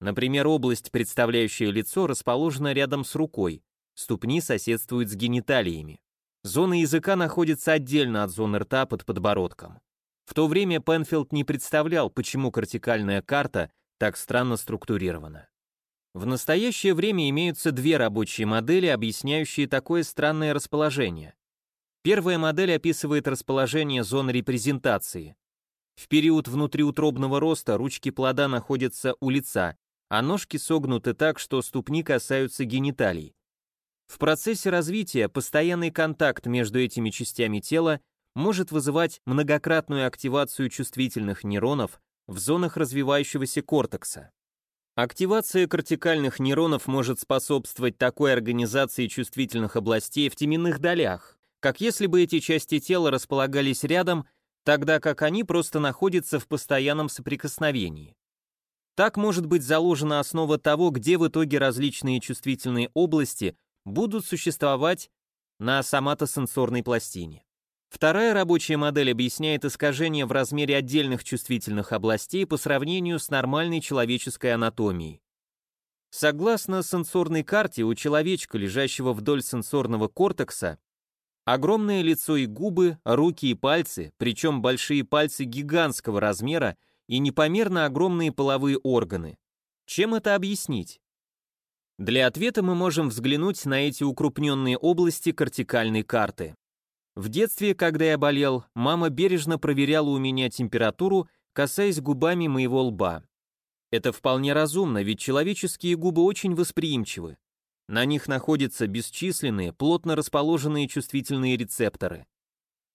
Например, область, представляющая лицо, расположена рядом с рукой, Ступни соседствуют с гениталиями. Зона языка находится отдельно от зоны рта под подбородком. В то время Пенфилд не представлял, почему кортикальная карта так странно структурирована. В настоящее время имеются две рабочие модели, объясняющие такое странное расположение. Первая модель описывает расположение зон репрезентации. В период внутриутробного роста ручки плода находятся у лица, а ножки согнуты так, что ступни касаются гениталий. В процессе развития постоянный контакт между этими частями тела может вызывать многократную активацию чувствительных нейронов в зонах развивающегося кортекса. Активация кортикальных нейронов может способствовать такой организации чувствительных областей в теменных долях, как если бы эти части тела располагались рядом, тогда как они просто находятся в постоянном соприкосновении. Так может быть заложена основа того, где в итоге различные чувствительные области будут существовать на соматосенсорной пластине. Вторая рабочая модель объясняет искажение в размере отдельных чувствительных областей по сравнению с нормальной человеческой анатомией. Согласно сенсорной карте, у человечка, лежащего вдоль сенсорного кортекса, огромное лицо и губы, руки и пальцы, причем большие пальцы гигантского размера и непомерно огромные половые органы. Чем это объяснить? Для ответа мы можем взглянуть на эти укрупненные области кортикальной карты. В детстве, когда я болел, мама бережно проверяла у меня температуру, касаясь губами моего лба. Это вполне разумно, ведь человеческие губы очень восприимчивы. На них находятся бесчисленные, плотно расположенные чувствительные рецепторы.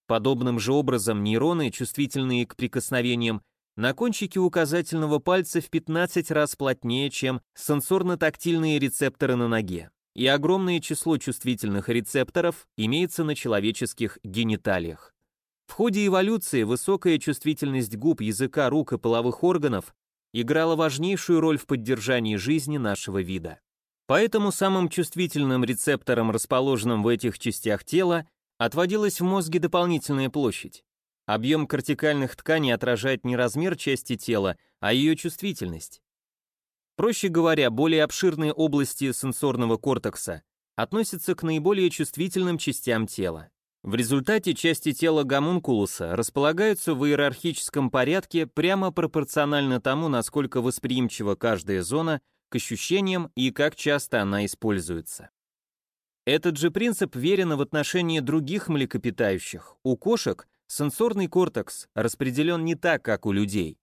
Подобным же образом нейроны, чувствительные к прикосновениям, на кончике указательного пальца в 15 раз плотнее, чем сенсорно-тактильные рецепторы на ноге и огромное число чувствительных рецепторов имеется на человеческих гениталиях. В ходе эволюции высокая чувствительность губ, языка, рук и половых органов играла важнейшую роль в поддержании жизни нашего вида. Поэтому самым чувствительным рецептором, расположенным в этих частях тела, отводилась в мозге дополнительная площадь. Объем кортикальных тканей отражает не размер части тела, а ее чувствительность. Проще говоря, более обширные области сенсорного кортекса относятся к наиболее чувствительным частям тела. В результате части тела гомункулуса располагаются в иерархическом порядке прямо пропорционально тому, насколько восприимчива каждая зона к ощущениям и как часто она используется. Этот же принцип верен в отношении других млекопитающих. У кошек сенсорный кортекс распределен не так, как у людей.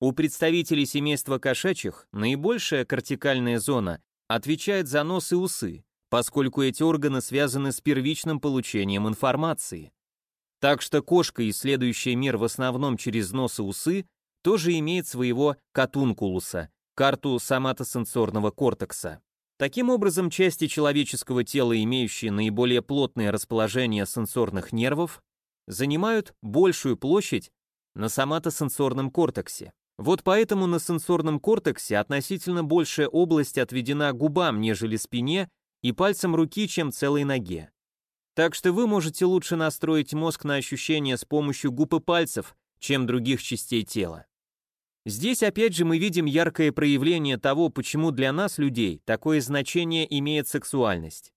У представителей семейства кошачьих наибольшая кортикальная зона отвечает за нос и усы, поскольку эти органы связаны с первичным получением информации. Так что кошка, исследующая мир в основном через нос и усы, тоже имеет своего катункулуса, карту соматосенсорного кортекса. Таким образом, части человеческого тела, имеющие наиболее плотное расположение сенсорных нервов, занимают большую площадь на соматосенсорном кортексе. Вот поэтому на сенсорном кортексе относительно большая область отведена губам, нежели спине и пальцам руки, чем целой ноге. Так что вы можете лучше настроить мозг на ощущения с помощью губ и пальцев, чем других частей тела. Здесь опять же мы видим яркое проявление того, почему для нас, людей, такое значение имеет сексуальность.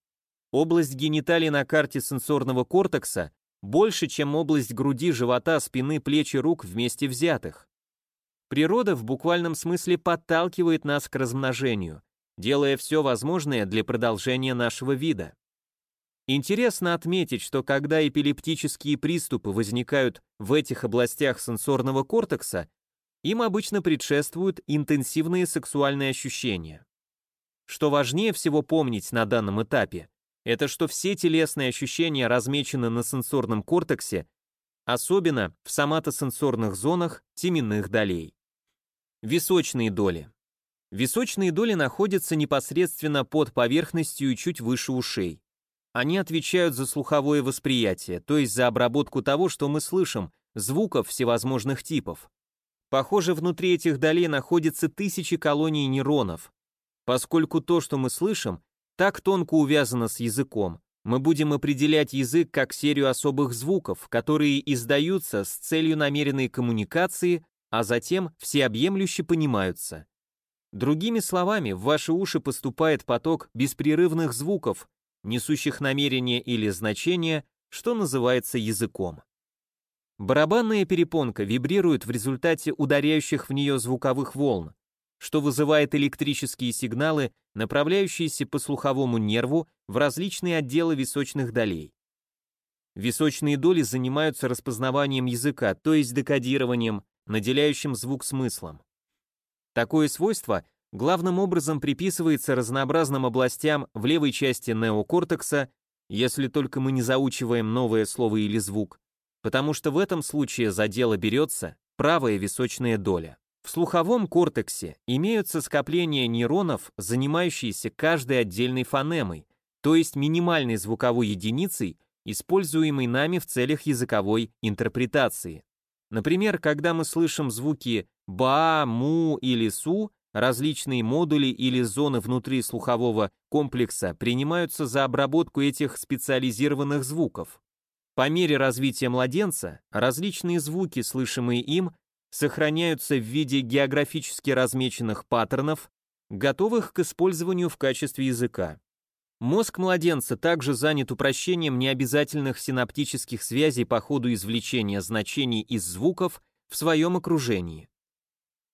Область гениталий на карте сенсорного кортекса больше, чем область груди, живота, спины, плеч и рук вместе взятых. Природа в буквальном смысле подталкивает нас к размножению, делая все возможное для продолжения нашего вида. Интересно отметить, что когда эпилептические приступы возникают в этих областях сенсорного кортекса, им обычно предшествуют интенсивные сексуальные ощущения. Что важнее всего помнить на данном этапе, это что все телесные ощущения размечены на сенсорном кортексе, особенно в соматосенсорных зонах теменных долей. Височные доли. Височные доли находятся непосредственно под поверхностью и чуть выше ушей. Они отвечают за слуховое восприятие, то есть за обработку того, что мы слышим, звуков всевозможных типов. Похоже, внутри этих долей находятся тысячи колоний нейронов. Поскольку то, что мы слышим, так тонко увязано с языком, мы будем определять язык как серию особых звуков, которые издаются с целью намеренной коммуникации а затем всеобъемлюще понимаются. Другими словами, в ваши уши поступает поток беспрерывных звуков, несущих намерение или значение, что называется языком. Барабанная перепонка вибрирует в результате ударяющих в нее звуковых волн, что вызывает электрические сигналы, направляющиеся по слуховому нерву в различные отделы височных долей. Височные доли занимаются распознаванием языка, то есть декодированием, наделяющим звук смыслом. Такое свойство главным образом приписывается разнообразным областям в левой части неокортекса, если только мы не заучиваем новое слово или звук, потому что в этом случае за дело берется правая височная доля. В слуховом кортексе имеются скопления нейронов, занимающиеся каждой отдельной фонемой, то есть минимальной звуковой единицей, используемой нами в целях языковой интерпретации. Например, когда мы слышим звуки «ба», «му» или «су», различные модули или зоны внутри слухового комплекса принимаются за обработку этих специализированных звуков. По мере развития младенца различные звуки, слышимые им, сохраняются в виде географически размеченных паттернов, готовых к использованию в качестве языка. Мозг младенца также занят упрощением необязательных синаптических связей по ходу извлечения значений из звуков в своем окружении.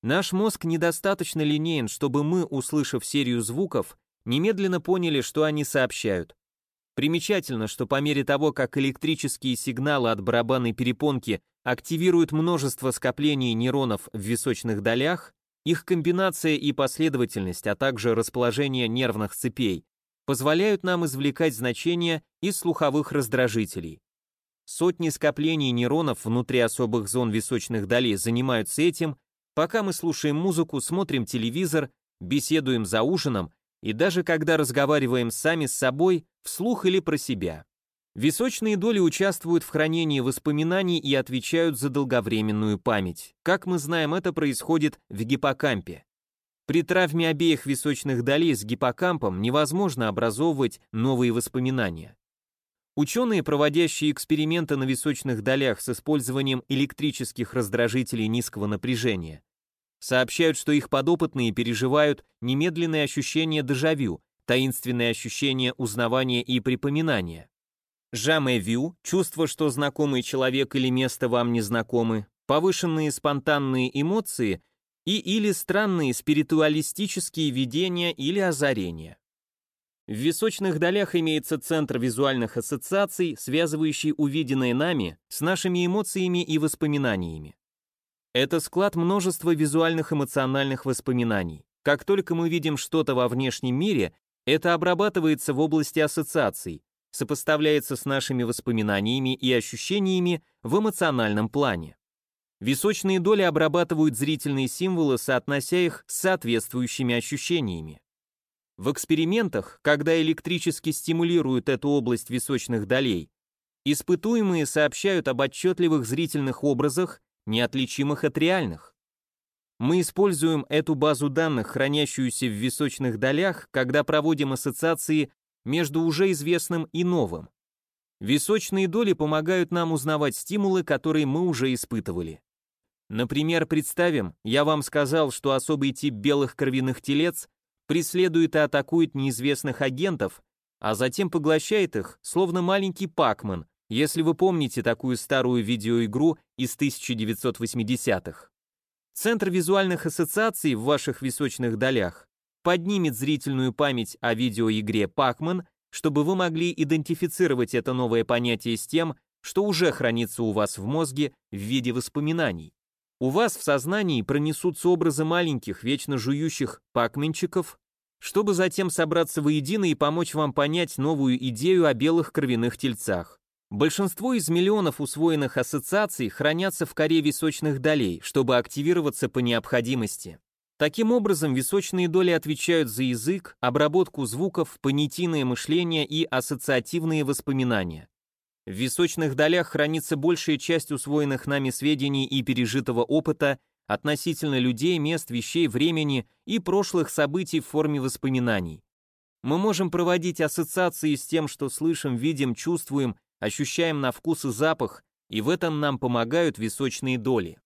Наш мозг недостаточно линеен, чтобы мы, услышав серию звуков, немедленно поняли, что они сообщают. Примечательно, что по мере того, как электрические сигналы от барабанной перепонки активируют множество скоплений нейронов в височных долях, их комбинация и последовательность, а также расположение нервных цепей позволяют нам извлекать значения из слуховых раздражителей. Сотни скоплений нейронов внутри особых зон височных долей занимаются этим, пока мы слушаем музыку, смотрим телевизор, беседуем за ужином и даже когда разговариваем сами с собой, вслух или про себя. Височные доли участвуют в хранении воспоминаний и отвечают за долговременную память. Как мы знаем, это происходит в гиппокампе. При травме обеих височных долей с гиппокампом невозможно образовывать новые воспоминания. Ученые, проводящие эксперименты на височных долях с использованием электрических раздражителей низкого напряжения, сообщают, что их подопытные переживают немедленные ощущения дежавю, таинственные ощущения узнавания и припоминания. Жаме-вю, чувство, что знакомый человек или место вам не знакомы, повышенные спонтанные эмоции – и или странные спиритуалистические видения или озарения. В височных долях имеется центр визуальных ассоциаций, связывающий увиденное нами с нашими эмоциями и воспоминаниями. Это склад множества визуальных эмоциональных воспоминаний. Как только мы видим что-то во внешнем мире, это обрабатывается в области ассоциаций, сопоставляется с нашими воспоминаниями и ощущениями в эмоциональном плане. Височные доли обрабатывают зрительные символы, соотнося их с соответствующими ощущениями. В экспериментах, когда электрически стимулируют эту область височных долей, испытуемые сообщают об отчетливых зрительных образах, неотличимых от реальных. Мы используем эту базу данных, хранящуюся в височных долях, когда проводим ассоциации между уже известным и новым. Височные доли помогают нам узнавать стимулы, которые мы уже испытывали. Например, представим, я вам сказал, что особый тип белых кровяных телец преследует и атакует неизвестных агентов, а затем поглощает их, словно маленький пакман, если вы помните такую старую видеоигру из 1980-х. Центр визуальных ассоциаций в ваших височных долях поднимет зрительную память о видеоигре Pac-Man, чтобы вы могли идентифицировать это новое понятие с тем, что уже хранится у вас в мозге в виде воспоминаний. У вас в сознании пронесутся образы маленьких, вечно жующих пакменчиков, чтобы затем собраться воедино и помочь вам понять новую идею о белых кровяных тельцах. Большинство из миллионов усвоенных ассоциаций хранятся в коре височных долей, чтобы активироваться по необходимости. Таким образом, височные доли отвечают за язык, обработку звуков, понятийное мышление и ассоциативные воспоминания. В височных долях хранится большая часть усвоенных нами сведений и пережитого опыта относительно людей, мест, вещей, времени и прошлых событий в форме воспоминаний. Мы можем проводить ассоциации с тем, что слышим, видим, чувствуем, ощущаем на вкус и запах, и в этом нам помогают височные доли.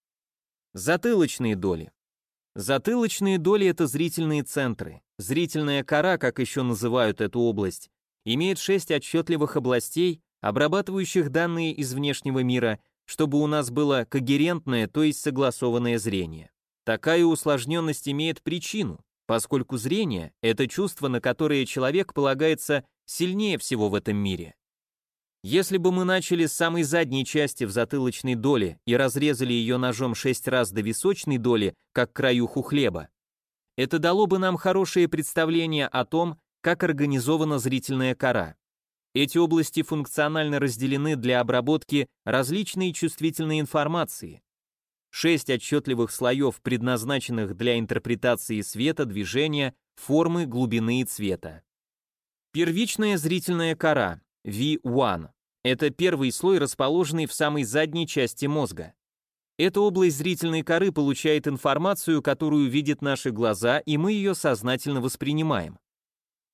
Затылочные доли. Затылочные доли – это зрительные центры. Зрительная кора, как еще называют эту область, имеет шесть отчетливых областей, обрабатывающих данные из внешнего мира, чтобы у нас было когерентное, то есть согласованное зрение. Такая усложненность имеет причину, поскольку зрение – это чувство, на которое человек полагается сильнее всего в этом мире. Если бы мы начали с самой задней части в затылочной доле и разрезали ее ножом шесть раз до височной доли, как краюху хлеба, это дало бы нам хорошее представление о том, как организована зрительная кора. Эти области функционально разделены для обработки различной чувствительной информации. шесть отчетливых слоев, предназначенных для интерпретации света, движения, формы, глубины и цвета. Первичная зрительная кора, V1, это первый слой, расположенный в самой задней части мозга. Эта область зрительной коры получает информацию, которую видят наши глаза, и мы ее сознательно воспринимаем.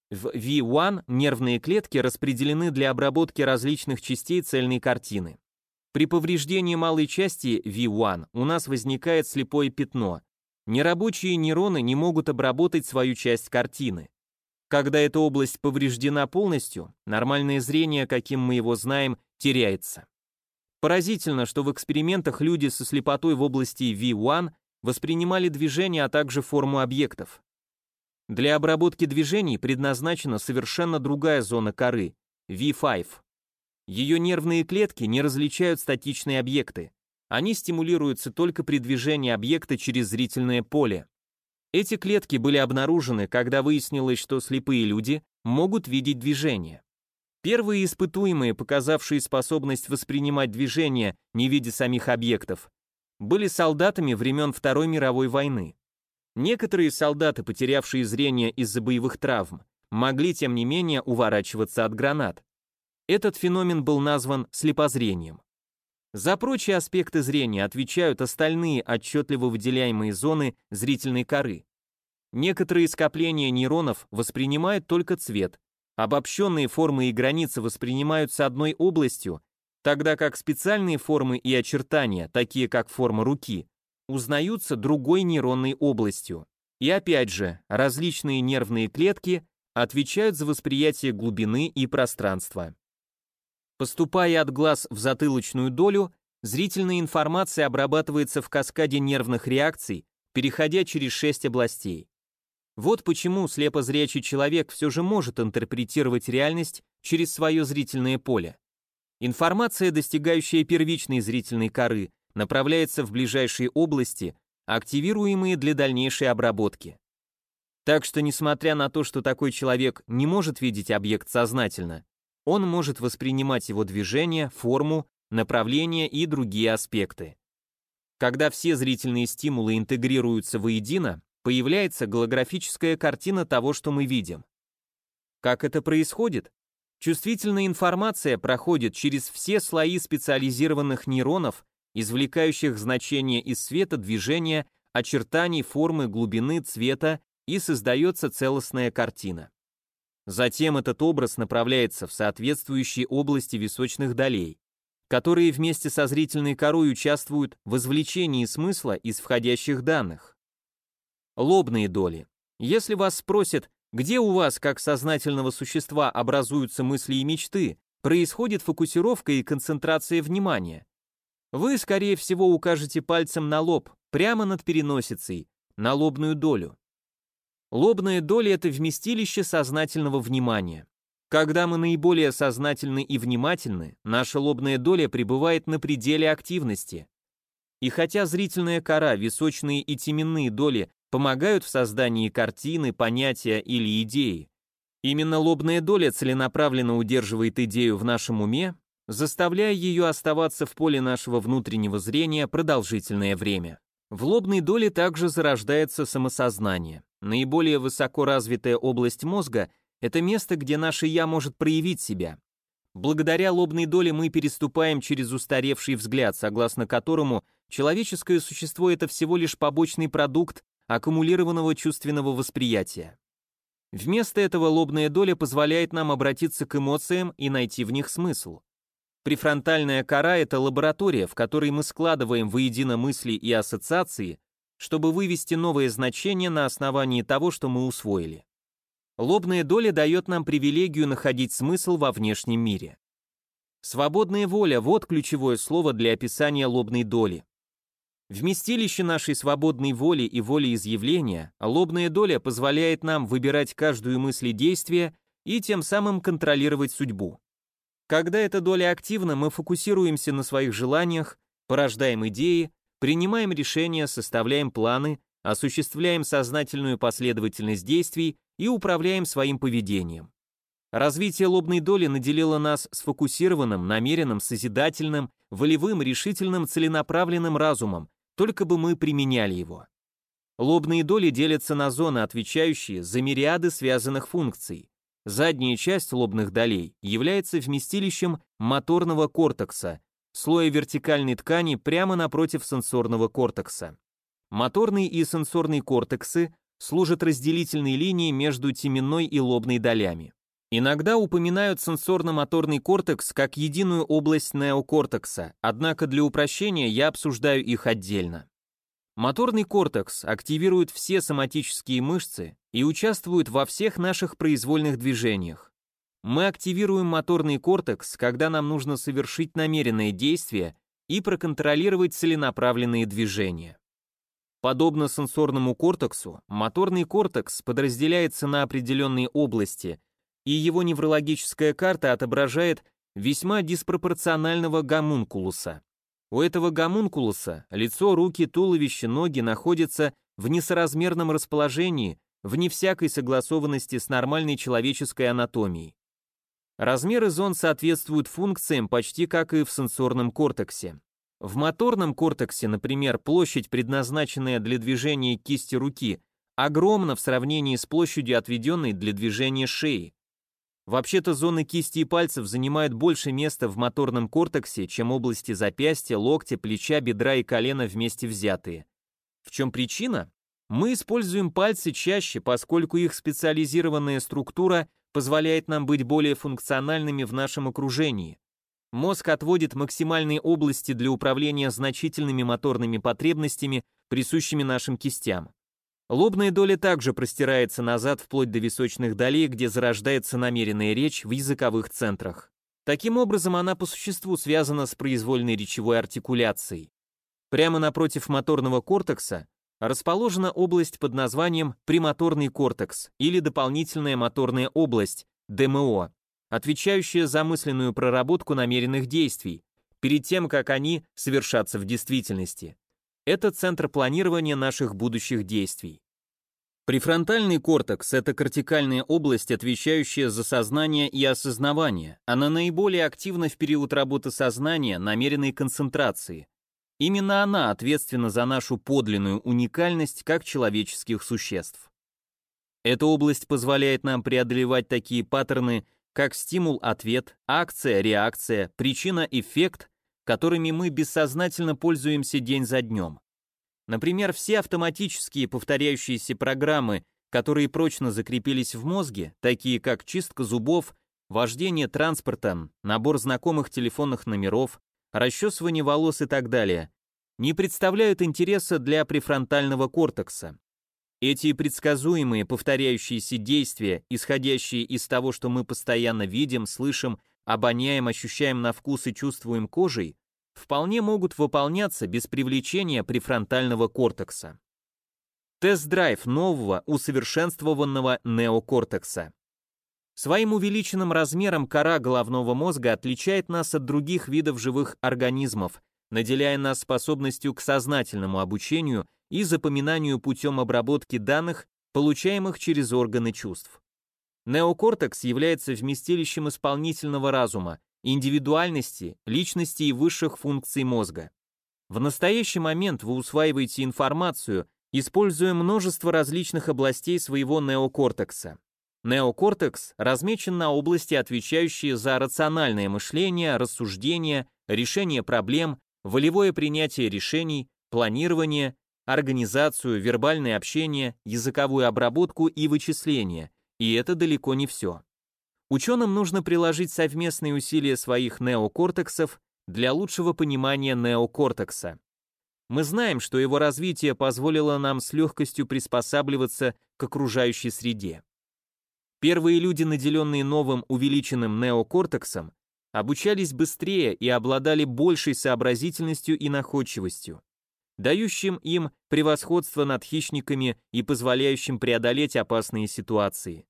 В V1 нервные клетки распределены для обработки различных частей цельной картины. При повреждении малой части V1 у нас возникает слепое пятно. Нерабочие нейроны не могут обработать свою часть картины. Когда эта область повреждена полностью, нормальное зрение, каким мы его знаем, теряется. Поразительно, что в экспериментах люди со слепотой в области V1 воспринимали движение, а также форму объектов. Для обработки движений предназначена совершенно другая зона коры – V5. Ее нервные клетки не различают статичные объекты. Они стимулируются только при движении объекта через зрительное поле. Эти клетки были обнаружены, когда выяснилось, что слепые люди могут видеть движение. Первые испытуемые, показавшие способность воспринимать движение, не видя самих объектов, были солдатами времен Второй мировой войны. Некоторые солдаты, потерявшие зрение из-за боевых травм, могли, тем не менее, уворачиваться от гранат. Этот феномен был назван слепозрением. За прочие аспекты зрения отвечают остальные отчетливо выделяемые зоны зрительной коры. Некоторые скопления нейронов воспринимают только цвет, Обобщенные формы и границы воспринимаются одной областью, тогда как специальные формы и очертания, такие как форма руки, узнаются другой нейронной областью. И опять же, различные нервные клетки отвечают за восприятие глубины и пространства. Поступая от глаз в затылочную долю, зрительная информация обрабатывается в каскаде нервных реакций, переходя через шесть областей. Вот почему слепозрячий человек все же может интерпретировать реальность через свое зрительное поле. Информация, достигающая первичной зрительной коры, направляется в ближайшие области, активируемые для дальнейшей обработки. Так что, несмотря на то, что такой человек не может видеть объект сознательно, он может воспринимать его движение, форму, направление и другие аспекты. Когда все зрительные стимулы интегрируются воедино, появляется голографическая картина того, что мы видим. Как это происходит? Чувствительная информация проходит через все слои специализированных нейронов, извлекающих значения из света, движения, очертаний, формы, глубины, цвета, и создается целостная картина. Затем этот образ направляется в соответствующие области височных долей, которые вместе со зрительной корой участвуют в извлечении смысла из входящих данных. Лобные доли. Если вас спросят, где у вас, как сознательного существа, образуются мысли и мечты, происходит фокусировка и концентрация внимания. Вы, скорее всего, укажете пальцем на лоб, прямо над переносицей, на лобную долю. Лобная доля – это вместилище сознательного внимания. Когда мы наиболее сознательны и внимательны, наша лобная доля пребывает на пределе активности. И хотя зрительная кора, височные и теменные доли помогают в создании картины, понятия или идеи. Именно лобная доля целенаправленно удерживает идею в нашем уме, заставляя ее оставаться в поле нашего внутреннего зрения продолжительное время. В лобной доле также зарождается самосознание. Наиболее высоко развитая область мозга – это место, где наше «я» может проявить себя. Благодаря лобной доле мы переступаем через устаревший взгляд, согласно которому человеческое существо – это всего лишь побочный продукт аккумулированного чувственного восприятия. Вместо этого лобная доля позволяет нам обратиться к эмоциям и найти в них смысл. Префронтальная кора – это лаборатория, в которой мы складываем воедино мысли и ассоциации, чтобы вывести новые значения на основании того, что мы усвоили. Лобная доля дает нам привилегию находить смысл во внешнем мире. Свободная воля – вот ключевое слово для описания лобной доли. Вместилище нашей свободной воли и волеизъявления, лобная доля позволяет нам выбирать каждую мысль и действие и тем самым контролировать судьбу. Когда эта доля активна, мы фокусируемся на своих желаниях, порождаем идеи, принимаем решения, составляем планы, осуществляем сознательную последовательность действий и управляем своим поведением. Развитие лобной доли наделило нас сфокусированным, намеренным, созидательным, волевым, решительным, целенаправленным разумом, только бы мы применяли его. Лобные доли делятся на зоны, отвечающие за мириады связанных функций. Задняя часть лобных долей является вместилищем моторного кортекса, слоя вертикальной ткани прямо напротив сенсорного кортекса. Моторный и сенсорный кортексы служат разделительной линией между теменной и лобной долями. Иногда упоминают сенсорно-моторный кортекс как единую область неокортекса, однако для упрощения я обсуждаю их отдельно. Моторный кортекс активирует все соматические мышцы и участвует во всех наших произвольных движениях. Мы активируем моторный кортекс, когда нам нужно совершить намеренное действие и проконтролировать целенаправленные движения. Подобно сенсорному кортексу, моторный кортекс подразделяется на определенные области, и его неврологическая карта отображает весьма диспропорционального гомункулуса. У этого гомункулуса лицо, руки, туловище, ноги находятся в несоразмерном расположении, вне всякой согласованности с нормальной человеческой анатомией. Размеры зон соответствуют функциям почти как и в сенсорном кортексе. В моторном кортексе, например, площадь, предназначенная для движения кисти руки, огромна в сравнении с площадью, отведенной для движения шеи. Вообще-то зоны кисти и пальцев занимают больше места в моторном кортексе, чем области запястья, локтя, плеча, бедра и колена вместе взятые. В чем причина? Мы используем пальцы чаще, поскольку их специализированная структура позволяет нам быть более функциональными в нашем окружении. Мозг отводит максимальные области для управления значительными моторными потребностями, присущими нашим кистям. Лобная доля также простирается назад вплоть до височных долей, где зарождается намеренная речь в языковых центрах. Таким образом, она по существу связана с произвольной речевой артикуляцией. Прямо напротив моторного кортекса расположена область под названием премоторный кортекс или дополнительная моторная область, ДМО, отвечающая за мысленную проработку намеренных действий, перед тем, как они совершатся в действительности. Это центр планирования наших будущих действий. Префронтальный кортекс – это кортикальная область, отвечающая за сознание и осознавание. Она наиболее активна в период работы сознания, намеренной концентрации. Именно она ответственна за нашу подлинную уникальность как человеческих существ. Эта область позволяет нам преодолевать такие паттерны, как стимул-ответ, акция-реакция, причина-эффект, которыми мы бессознательно пользуемся день за днем. Например, все автоматические повторяющиеся программы, которые прочно закрепились в мозге, такие как чистка зубов, вождение транспортом, набор знакомых телефонных номеров, расчесывание волос и так далее, не представляют интереса для префронтального кортекса. Эти предсказуемые повторяющиеся действия, исходящие из того, что мы постоянно видим, слышим, обоняем, ощущаем на вкус и чувствуем кожей, вполне могут выполняться без привлечения префронтального кортекса. Тест-драйв нового усовершенствованного неокортекса. Своим увеличенным размером кора головного мозга отличает нас от других видов живых организмов, наделяя нас способностью к сознательному обучению и запоминанию путем обработки данных, получаемых через органы чувств. Неокортекс является вместилищем исполнительного разума, индивидуальности, личности и высших функций мозга. В настоящий момент вы усваиваете информацию, используя множество различных областей своего неокортекса. Неокортекс размечен на области, отвечающие за рациональное мышление, рассуждение, решение проблем, волевое принятие решений, планирование, организацию, вербальное общение, языковую обработку и вычисление. И это далеко не все. Ученым нужно приложить совместные усилия своих неокортексов для лучшего понимания неокортекса. Мы знаем, что его развитие позволило нам с легкостью приспосабливаться к окружающей среде. Первые люди, наделенные новым увеличенным неокортексом, обучались быстрее и обладали большей сообразительностью и находчивостью, дающим им превосходство над хищниками и позволяющим преодолеть опасные ситуации.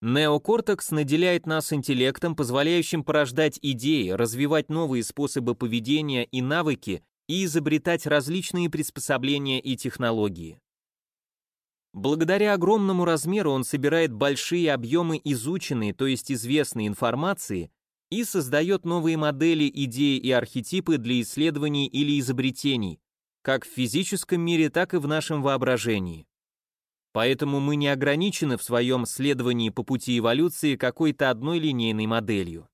Неокортекс наделяет нас интеллектом, позволяющим порождать идеи, развивать новые способы поведения и навыки и изобретать различные приспособления и технологии. Благодаря огромному размеру он собирает большие объемы изученной, то есть известной информации, и создает новые модели, идеи и архетипы для исследований или изобретений, как в физическом мире, так и в нашем воображении. Поэтому мы не ограничены в своем следовании по пути эволюции какой-то одной линейной моделью.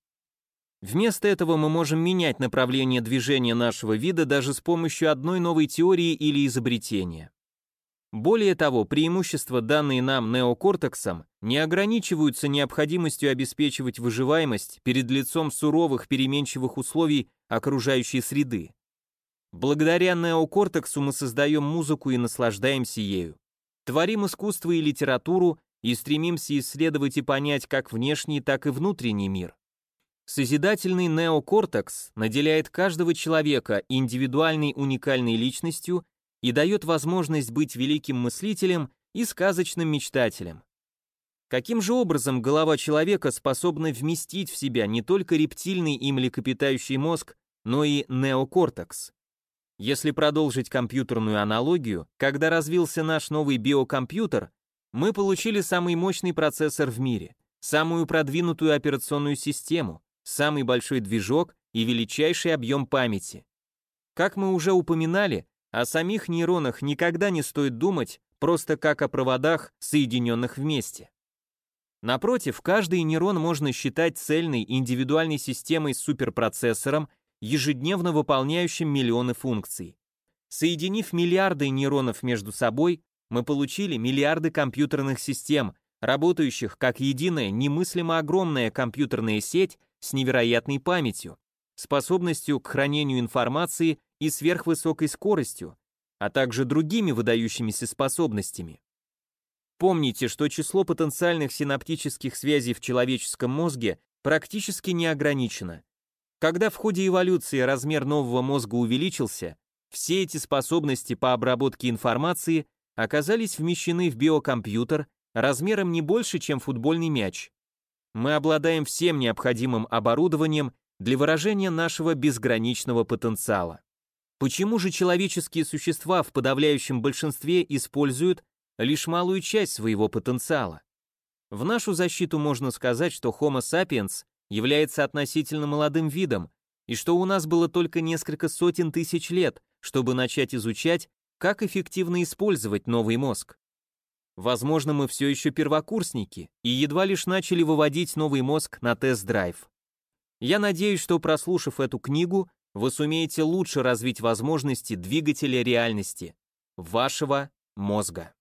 Вместо этого мы можем менять направление движения нашего вида даже с помощью одной новой теории или изобретения. Более того, преимущества, данные нам неокортексом, не ограничиваются необходимостью обеспечивать выживаемость перед лицом суровых переменчивых условий окружающей среды. Благодаря неокортексу мы создаем музыку и наслаждаемся ею. Творим искусство и литературу и стремимся исследовать и понять как внешний, так и внутренний мир. Созидательный неокортекс наделяет каждого человека индивидуальной уникальной личностью и дает возможность быть великим мыслителем и сказочным мечтателем. Каким же образом голова человека способна вместить в себя не только рептильный и млекопитающий мозг, но и неокортекс? Если продолжить компьютерную аналогию, когда развился наш новый биокомпьютер, мы получили самый мощный процессор в мире, самую продвинутую операционную систему, самый большой движок и величайший объем памяти. Как мы уже упоминали, о самих нейронах никогда не стоит думать просто как о проводах, соединенных вместе. Напротив, каждый нейрон можно считать цельной индивидуальной системой с суперпроцессором ежедневно выполняющим миллионы функций. Соединив миллиарды нейронов между собой, мы получили миллиарды компьютерных систем, работающих как единая немыслимо огромная компьютерная сеть с невероятной памятью, способностью к хранению информации и сверхвысокой скоростью, а также другими выдающимися способностями. Помните, что число потенциальных синаптических связей в человеческом мозге практически не ограничено. Когда в ходе эволюции размер нового мозга увеличился, все эти способности по обработке информации оказались вмещены в биокомпьютер размером не больше, чем футбольный мяч. Мы обладаем всем необходимым оборудованием для выражения нашего безграничного потенциала. Почему же человеческие существа в подавляющем большинстве используют лишь малую часть своего потенциала? В нашу защиту можно сказать, что Homo sapiens является относительно молодым видом, и что у нас было только несколько сотен тысяч лет, чтобы начать изучать, как эффективно использовать новый мозг. Возможно, мы все еще первокурсники и едва лишь начали выводить новый мозг на тест-драйв. Я надеюсь, что прослушав эту книгу, вы сумеете лучше развить возможности двигателя реальности, вашего мозга.